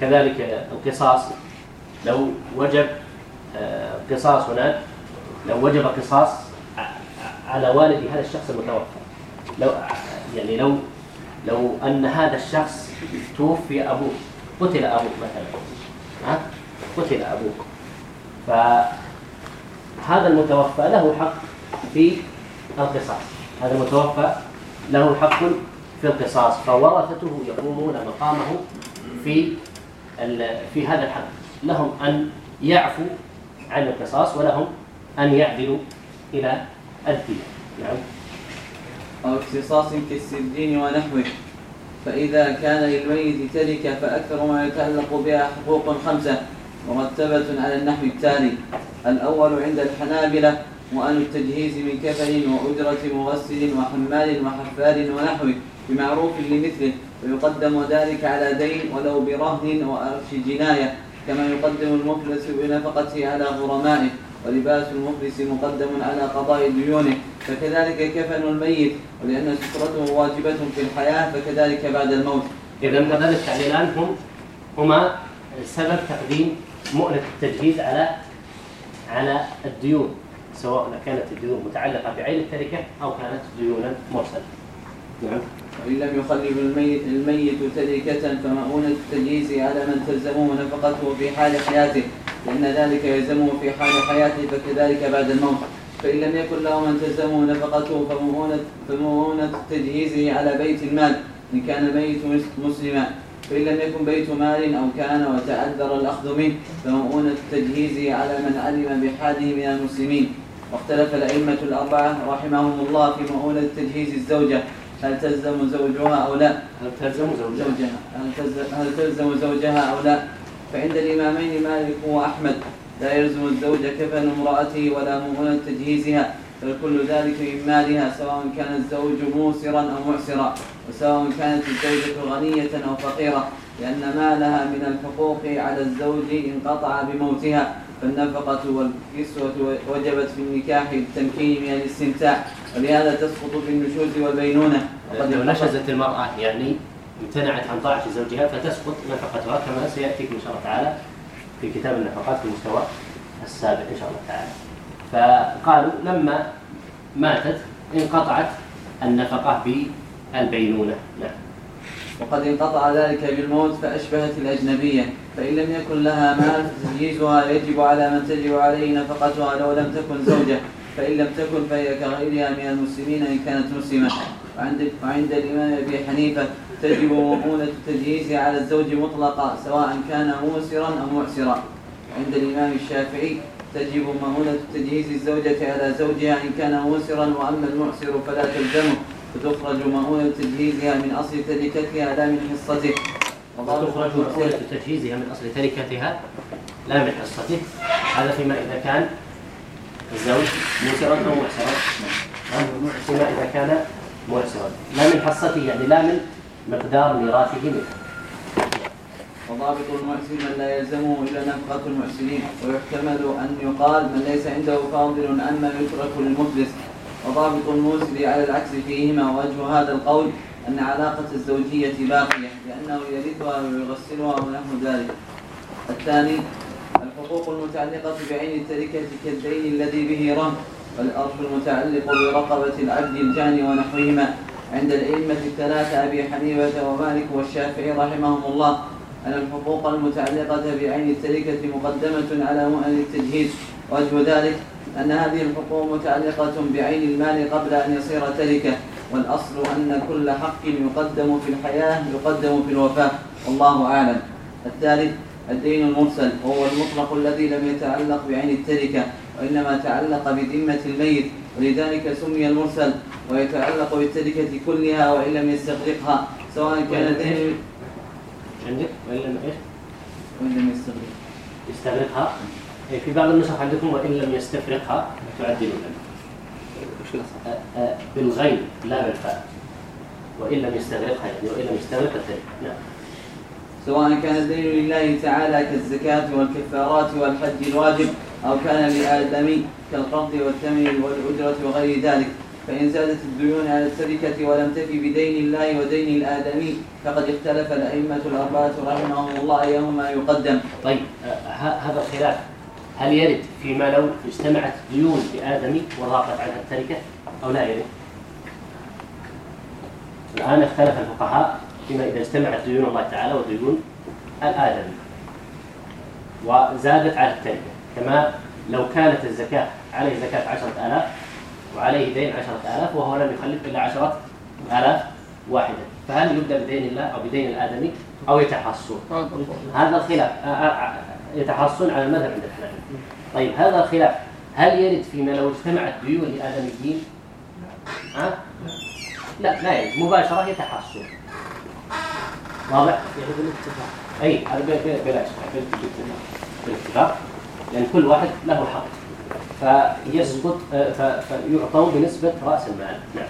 كذلك القصاص لو وجب آه، قصاص هناك لو وجب قصاص على والد هذا الشخص المتوفى. لو يعني لو لو أن هذا الشخص توفي أبوه قتل أبوه مثلا. قتل أبوك. فهذا المتوفى له حق في القصاص. هذا المتوفى له حق في القصاص. فورثته يقومون مقامه في في هذا الحق لهم أن يعفوا عن القصاص ولهم أن يعدلوا إلى الدين. نعم. أو اختصاص كالسجين ونحوه. فإذا كان للميت تركة فأكثر ما يتعلق بها حقوق خمسة مرتبة على النحو التالي الأول عند الحنابلة وأن التجهيز من كفن وأجرة مغسل وحمال وحفال ونحوه بمعروف لمثله ويقدم ذلك على دين ولو برهن وأرش جناية كما يقدم المفلس بنفقته على غرمائه ولباس المفلس مقدم على قضاء ديونه فكذلك كفن الميت ولأن سترته واجبة في الحياة فكذلك بعد الموت. إذا مثلا التعليلان هم هما سبب تقديم مؤنة التجهيز على على الديون سواء كانت الديون متعلقة بعين التركة أو كانت ديونا مرسلة. نعم. وإن لم يخلف الميت تركة فمؤونة التجهيز على من تلزمه نفقته في حال حياته لأن ذلك يلزمه في حال حياته فكذلك بعد الموت. فإن لم يكن له من تلزمه نفقته فمؤونة, فمؤونة تجهيزه على بيت المال إن كان الميت مسلما. فإن لم يكن بيت مال أو كان وتعذر الأخذ منه فمؤونة تجهيزه على من علم بحاله من المسلمين. واختلف الأئمة الأربعة رحمهم الله في مؤونة تجهيز الزوجة. هل تلزم زوجها أو لا؟ هل تلزم زوجها. هل تلزم, هل تلزم زوجها أو لا؟ فعند الإمامين مالك وأحمد. لا يلزم الزوج كفن امرأته ولا مؤونة تجهيزها. بل كل ذلك من مالها سواء كان الزوج موسرا أو معسرا وسواء كانت الزوجة غنية أو فقيرة لأن مالها من الحقوق على الزوج انقطع بموتها. فالنفقة والكسوة وجبت في النكاح للتمكين من الاستمتاع. ولهذا تسقط في النشوز والبينونة. لو نشزت المرأة يعني امتنعت عن طاعة زوجها فتسقط نفقتها كما سيأتيكم إن شاء الله تعالى في كتاب النفقات في المستوى السابع إن شاء الله تعالى. فقالوا لما ماتت انقطعت النفقة بالبينونة. نعم. وقد انقطع ذلك بالموت فأشبهت الأجنبية. فإن لم يكن لها مال فتمييزها يجب على من تجب عليه نفقتها لو لم تكن زوجة. فإن لم تكن فهي كغيرها من المسلمين إن كانت مسلمة وعند, وعند الإمام أبي حنيفة تجب مؤونة التجهيز على الزوج مطلقا سواء كان موسرا أو معسرا. عند الإمام الشافعي تجب مؤونة تجهيز الزوجة على زوجها إن كان موسرا وأما المعسر فلا تلزمه. فتخرج مؤونة تجهيزها من أصل تركتها لا من حصته. وتخرج مؤونة تجهيزها من أصل تركتها لا من حصته. هذا فيما إذا كان الزوج مؤسرا أو مؤسرا؟ نعم. نعم، فيما إذا كان مؤسرا. لا من حصته يعني لا من مقدار ميراثه منه. وضابط المحسن من لا يلزمه إلا نفقة المحسنين. ويحتمل أن يقال من ليس عنده فاضل عما يترك للمفلس وضابط الموسر على العكس فيهما وجه هذا القول أن علاقة الزوجية باقية لأنه يرثها ويغسلها ونحو ذلك. الثاني الحقوق المتعلقة بعين التركة كالدين الذي به رهن والأرش المتعلق برقبة العبد الجاني ونحوهما. عند الأئمة الثلاثة أبي حنيفة ومالك والشافعي رحمهم الله أن الحقوق المتعلقة بعين التركة مقدمة على مؤن التجهيز. وجه ذلك أن هذه الحقوق متعلقة بعين المال قبل أن يصير تركة والأصل أن كل حق يقدم في الحياة يقدم في الوفاة. والله أعلم. الثالث الدين المرسل وهو المطلق الذي لم يتعلق بعين التركة وإنما تعلق بذمة الميت ولذلك سمي المرسل ويتعلق بالتركة كلها وإن لم يستغرقها سواء كان دين عندك؟ وإن لم إيش؟ وإن لم يستغرقها؟ يستغرقها في بعض النسخ عندكم وإن لم يستفرقها تعدلون آه، آه، بالغين لا بالفعل وإن لم يستغرقها يعني وإن لم يستغرق التركة. نعم. سواء كان الدين لله تعالى كالزكاة والكفارات والحج الواجب أو كان لآدمي كالقرض والثمن والأجرة وغير ذلك. فإن زادت الديون على السركة ولم تفي بدين الله ودين الآدمي فقد اختلف الأئمة الأربعة رحمهم الله أيهما يقدم. طيب هذا الخلاف. هل يرد فيما لو اجتمعت ديون لآدمي وضاقت عنها التركة أو لا يرد؟ الآن اختلف الفقهاء. فيما إذا اجتمعت ديون الله تعالى وديون الآدم. وزادت على التركة كما لو كانت الزكاة عليه زكاة عشرة آلاف وعليه دين عشرة آلاف وهو لم يخلف إلا عشرة آلاف واحدة. فهل يبدأ بدين الله أو بدين الآدمي؟ أو يتحصن هذا الخلاف آه، آه، آه، يتحصن على المذهب عند الحنابلة طيب هذا الخلاف هل يرد فيما لو اجتمعت ديون الادميين ها؟ لا لا يرد. مباشرة يتحصن واضح؟ يعني بالاتفاق اي هذا بلا اشكال بالاتفاق بالاتفاق لأن كل واحد له حق. فيسقط فيعطون بنسبة رأس المال. نعم.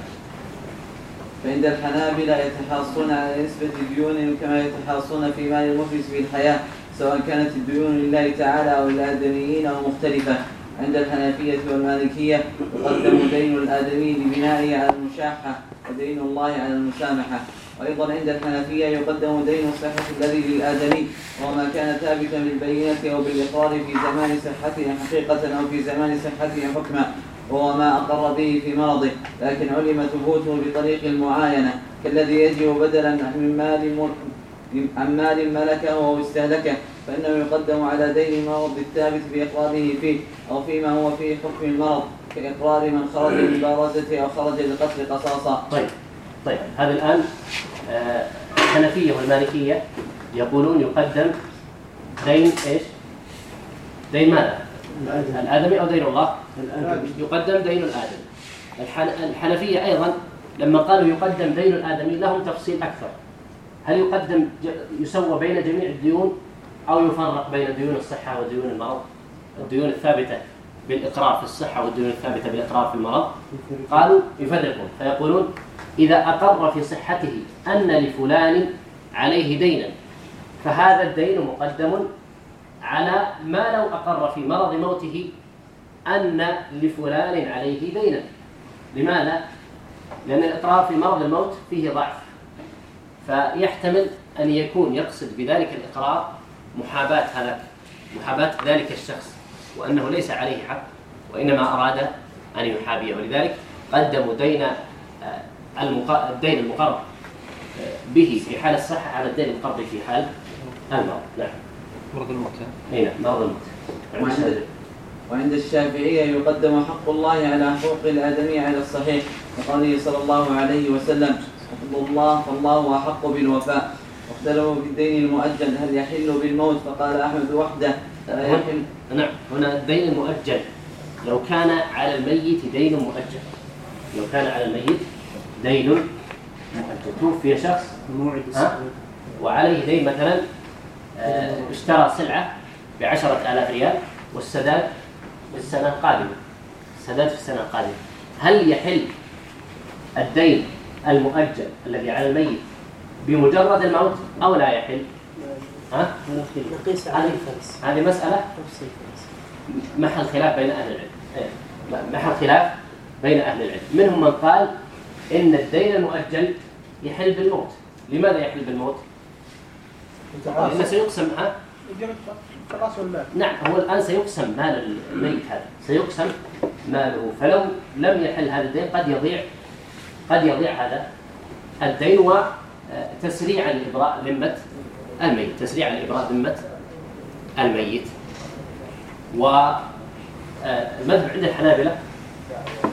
فإن الحنابلة يتحاصون على نسبة ديونهم كما يتحاصون في مال المفلس في الحياة سواء كانت الديون لله تعالى أو للآدميين أو مختلفة. عند الحنفية والمالكية يقدم دين الآدمي لبنائه على المشاحة ودين الله على المسامحة. وأيضا عند الحنفية يقدم دين الصحة الذي للآدمي وما كان ثابتا بالبينة أو بالإقرار في زمان صحته حقيقة أو في زمان صحته حكما وهو ما أقر به في مرضه لكن علم ثبوته بطريق المعاينة كالذي يجب بدلا من مال عن مال ملكه أو استهلكه فإنه يقدم على دين المرض الثابت بإقراره فيه أو فيما هو فيه حكم المرض كإقرار من خرج للبارزه أو خرج للقتل قصاصا. طيب طيب هذا الآن آه، الحنفية والمالكية يقولون يقدم دين إيش؟ دين ماذا؟ الآدمي. أو دين الله؟ يقدم دين الآدمي. الحنفية أيضا لما قالوا يقدم دين الآدمي لهم تفصيل أكثر. هل يقدم يسوى بين جميع الديون أو يفرق بين ديون الصحة وديون المرض؟ الديون الثابتة بالإقرار في الصحة والديون الثابتة بالإقرار في المرض؟ قالوا يفرقون فيقولون إذا أقر في صحته أن لفلان عليه دينا فهذا الدين مقدم على ما لو أقر في مرض موته أن لفلان عليه دينا لماذا؟ لأن الإقرار في مرض الموت فيه ضعف فيحتمل أن يكون يقصد بذلك الإقرار محاباة هذا محاباة ذلك الشخص وأنه ليس عليه حق وإنما أراد أن يحابيه ولذلك قدموا دين الدين المقرب. به في حال الصحة على الدين المقرب في حال المرض. نعم. مرض الموت. اي نعم مرض الموت. وعند الشافعية يقدم حق الله على حقوق الآدمي على الصحيح. وقوله صلى الله عليه وسلم اتقوا الله فالله أحق بالوفاء. واختلفوا في الدين المؤجل هل يحل بالموت؟ فقال أحمد وحده لا يحل. نعم هنا الدين المؤجل. لو كان على الميت دين مؤجل. لو كان على الميت دين توفي شخص وعليه دين مثلا آه، اشترى سلعة بعشرة آلاف ريال والسداد في السنة القادمة. السداد في السنة القادمة. هل يحل الدين المؤجل الذي على الميت بمجرد الموت أو لا يحل؟ ها؟ هذه مسألة محل خلاف بين أهل العلم. إيه. محل خلاف بين أهل العلم. منهم من قال إن الدين المؤجل يحل بالموت. لماذا يحل بالموت؟ لأنه سيقسم ها؟ نعم هو الآن سيقسم مال الميت هذا. سيقسم ماله. فلو لم يحل هذا الدين قد يضيع قد يضيع هذا الدين وتسريعا آه، لإبراء ذمة الميت. تسريعا لإبراء ذمة الميت. والمذهب آه، عند الحنابلة.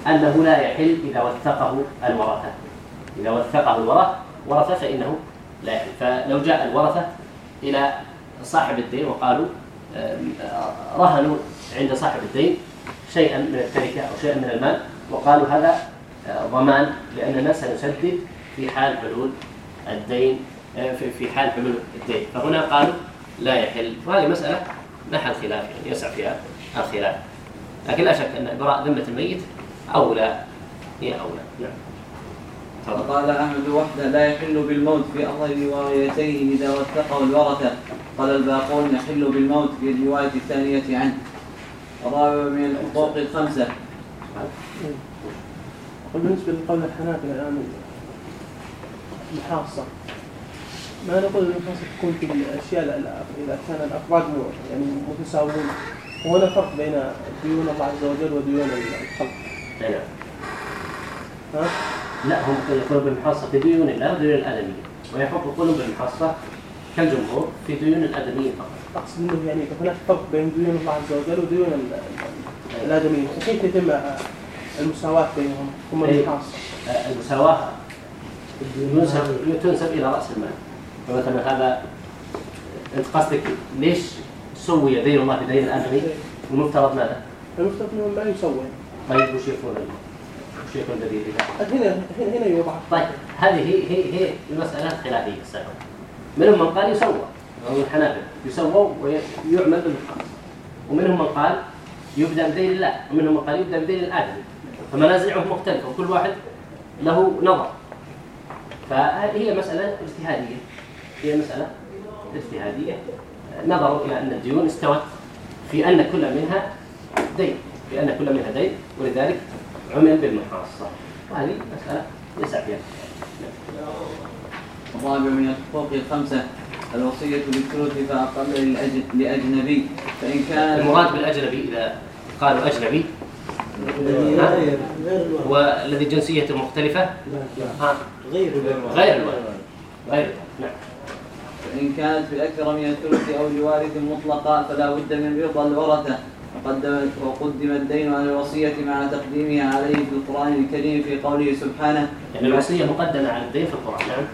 أنه لا يحل إذا وثقه الورثة. إذا وثقه الورث ورثة فإنه لا يحل. فلو جاء الورثة إلى صاحب الدين وقالوا رهنوا عند صاحب الدين شيئا من التركة أو شيئا من المال وقالوا هذا آه، ضمان لأننا سنسدد في حال حلول الدين آه، في حال حلول الدين. فهنا قالوا لا يحل. وهذه مسألة نحى الخلاف يعني يسع فيها الخلاف. لكن لا شك أن إبراء ذمة الميت أولى. هي أولى. نعم. فقال أحمد وحده لا يحل بالموت في أطيب وريتيه إذا وثقه الورثة. قال الباقون يحل بالموت في الرواية الثانية عنه. الرابع من الحقوق الخمسة. بالنسبة لقول الحنابلة الآن الحاصة ما نقول المحاصة تكون في الأشياء إذا كان الأفراد يعني متساوون وهنا فرق بين ديون الله عز وجل وديون الخلق. لا هم القلوب بالمحاصة في ديون الله ديون الآدمية. ويحق يقولون بالمحاصة كالجمهور في ديون الآدمية فقط. أقصد أنه يعني هناك فرق بين ديون الله عز وجل وديون أيوة. الآدمية كيف يتم المساواة بينهم هم أيوة. المحاصة أه، المساواة ينسب تنسب إلى رأس المال. فمثلا هذا أنت قصدك ليش سوي دين الله في دين الآدمية؟ أيوة. المفترض ماذا؟ المفترض أنه ما يسوي. طيب وش يكون وش يكون دليل هنا هنا يوضع طيب هذه هي هي المسألة الخلافية السابقة منهم من قال يسوى. وهو الحنابلة. يسوى ويعمل بالخاص ومنهم من قال يبدأ بذيل الله. ومنهم من قال يبدأ بذيل الآدمي. فمنازعهم مختلفة. وكل واحد له نظر. فهي مسألة اجتهادية. هي مسألة اجتهادية. نظروا إلى أن الديون استوت في أن كل منها دين. بأن كل من هدين ولذلك عمل بالمحاصة. وهذه مسألة يسع فيها. الرابع من الحقوق الخمسة الوصية بالثلث فأقل لأجنبي. فإن كان المراد بالأجنبي إذا قالوا أجنبي والذي جنسيته مختلفة؟ ها؟ غير غير الوالد غير نعم. فإن كانت بأكثر من الثلث أو لوارد مطلقا فلا بد من رضا الورثة. وقدمت وقدم الدين على الوصية مع تقديمها عليه في القرآن الكريم في قوله سبحانه. يعني الوصية مقدمة على الدين في القرآن نعم.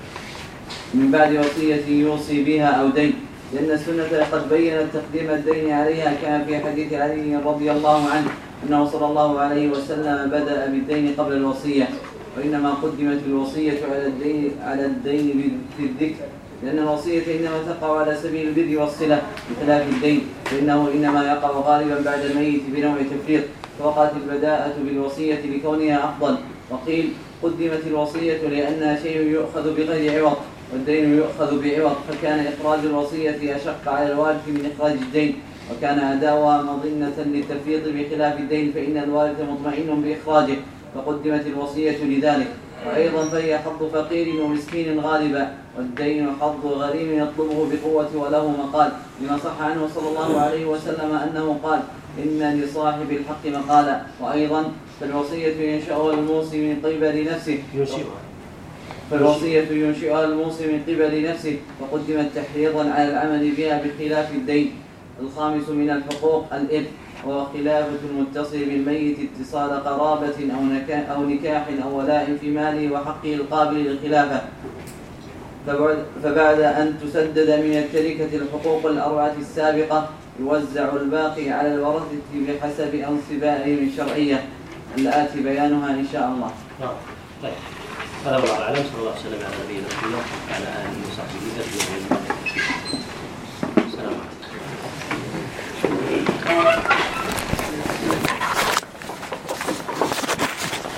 من بعد وصية يوصي بها أو دين. لأن السنة قد بينت تقديم الدين عليها كما في حديث علي رضي الله عنه أنه صلى الله عليه وسلم بدأ بالدين قبل الوصية. وإنما قدمت الوصية على الدين على الدين في الذكر. لأن الوصية إنما تقع على سبيل البر والصلة. بخلاف الدين فإنه إنما يقع غالبا بعد الميت بنوع تفريط. فوقعت البداءة بالوصية لكونها أفضل. وقيل قدمت الوصية لأنها شيء يؤخذ بغير عوض. والدين يؤخذ بعوض فكان إخراج الوصية أشق على الوارث من إخراج الدين. وكان أداؤها مظنة للتفريط بخلاف الدين فإن الوارث مطمئن بإخراجه. فقدمت الوصية لذلك. وأيضا فهي حظ فقير ومسكين غالبا. والدين حظ غريم يطلبه بقوة وله مقال لما صح عنه صلى الله عليه وسلم أنه قال إن لصاحب الحق مقالا وأيضا فالوصية ينشأ الموصي من قبل نفسه فالوصية ينشئها الموصي من قبل نفسه وقدمت تحريضا على العمل بها بخلاف الدين الخامس من الحقوق الإب خلافة المتصل بالميت اتصال قرابة أو نكاح أو ولاء في ماله وحقه القابل للخلافة فبعد أن تسدد من التركة الحقوق الأربعة السابقة يوزع الباقي على الورثة بحسب أنصبائهم الشرعية الآتي بيانها إن شاء الله. نعم. طيب. هذا والله أعلم صلى الله وسلم على نبينا محمد وعلى آله وصحبه أجمعين. السلام عليكم.